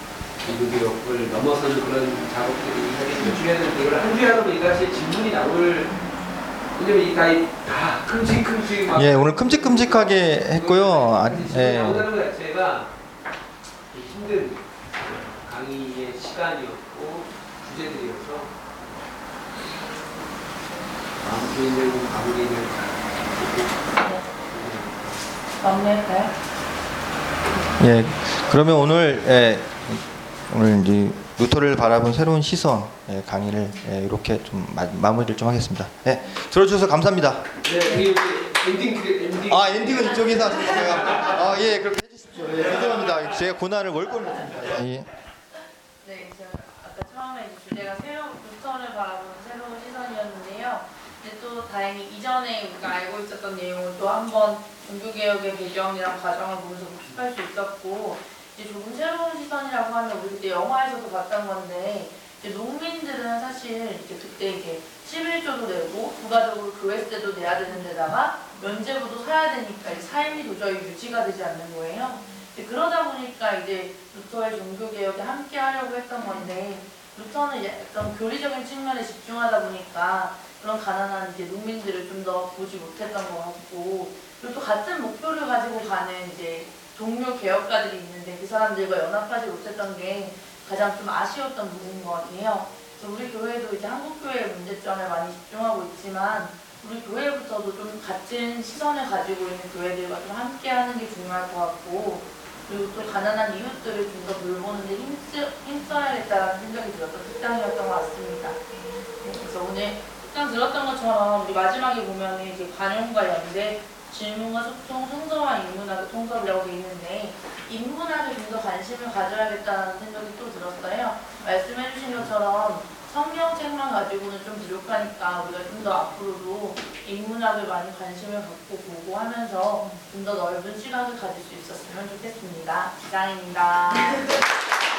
기독교력을 넘어서는 그런 작업들이 사실 몇 주에 하는데 이걸 한 주에 하다 보니까 사실 질문이 나올 왜냐면 이다 큼직큼직 막 예, 오늘 큼직큼직하게 했고요. 아, 예. 나온다는 것 자체가 힘든 강의의 시간이었고 주제들이어서 마음 주인공 마무리를 마무리할까요? 예, 그러면 오늘 예, 오늘 이제 루터를 바라본 새로운 시선 예, 강의를 예, 이렇게 좀 마, 마무리를 좀 하겠습니다. 예, 들어주셔서 감사합니다. 네, 엔딩 그 엔딩 아 엔딩은 이쪽에서 거예요? 아 예, 그렇게 해주십시오. 예, 죄송합니다. 제가 고난을 월권을 했습니다. 예. 네, 제가 아까 처음에 주제가 새로운 루터를 바라보는 새로운 시선이었는데요. 근데 또 다행히 이전에 우리가 알고 있었던 내용을 또 한번 종교개혁의 배경이랑 과정을 보면서 복습할 수 있었고 이제 조금 새로운 시선이라고 하면 우리 그때 영화에서도 봤던 건데 이제 농민들은 사실 이제 그때 이제 11조도 내고 부가적으로 교회세도 내야 되는 데다가 면제부도 사야 되니까 이제 삶이 도저히 유지가 되지 않는 거예요. 그러다 보니까 이제 루터의 종교개혁에 함께 하려고 했던 건데 루터는 약간 교리적인 측면에 집중하다 보니까 그런 가난한 이제 농민들을 좀 더 보지 못했던 것 같고 그리고 또 같은 목표를 가지고 가는 이제 종교 개혁가들이 있는데 그 사람들과 연합하지 못했던 게 가장 좀 아쉬웠던 부분인 것 같아요. 그래서 우리 교회도 이제 한국 교회의 문제점에 많이 집중하고 있지만 우리 교회부터도 좀 같은 시선을 가지고 있는 교회들과 좀 함께하는 게 중요할 것 같고 그리고 또 가난한 이웃들을 좀 더 돌보는 데 힘쓰, 힘써야겠다라는 생각이 들었던 특장이었던 것 같습니다. 네, 그래서 오늘 특장 들었던 것처럼 우리 마지막에 보면은 이제 관용과 연대, 질문과 소통, 성서와 인문학을 통합이라고 돼 있는데 인문학에 좀 더 관심을 가져야겠다는 생각이 또 들었어요. 말씀해주신 것처럼 성경책만 가지고는 좀 부족하니까 우리가 좀 더 앞으로도 인문학을 많이 관심을 갖고 보고 하면서 좀 더 넓은 시각을 가질 수 있었으면 좋겠습니다. 이상입니다.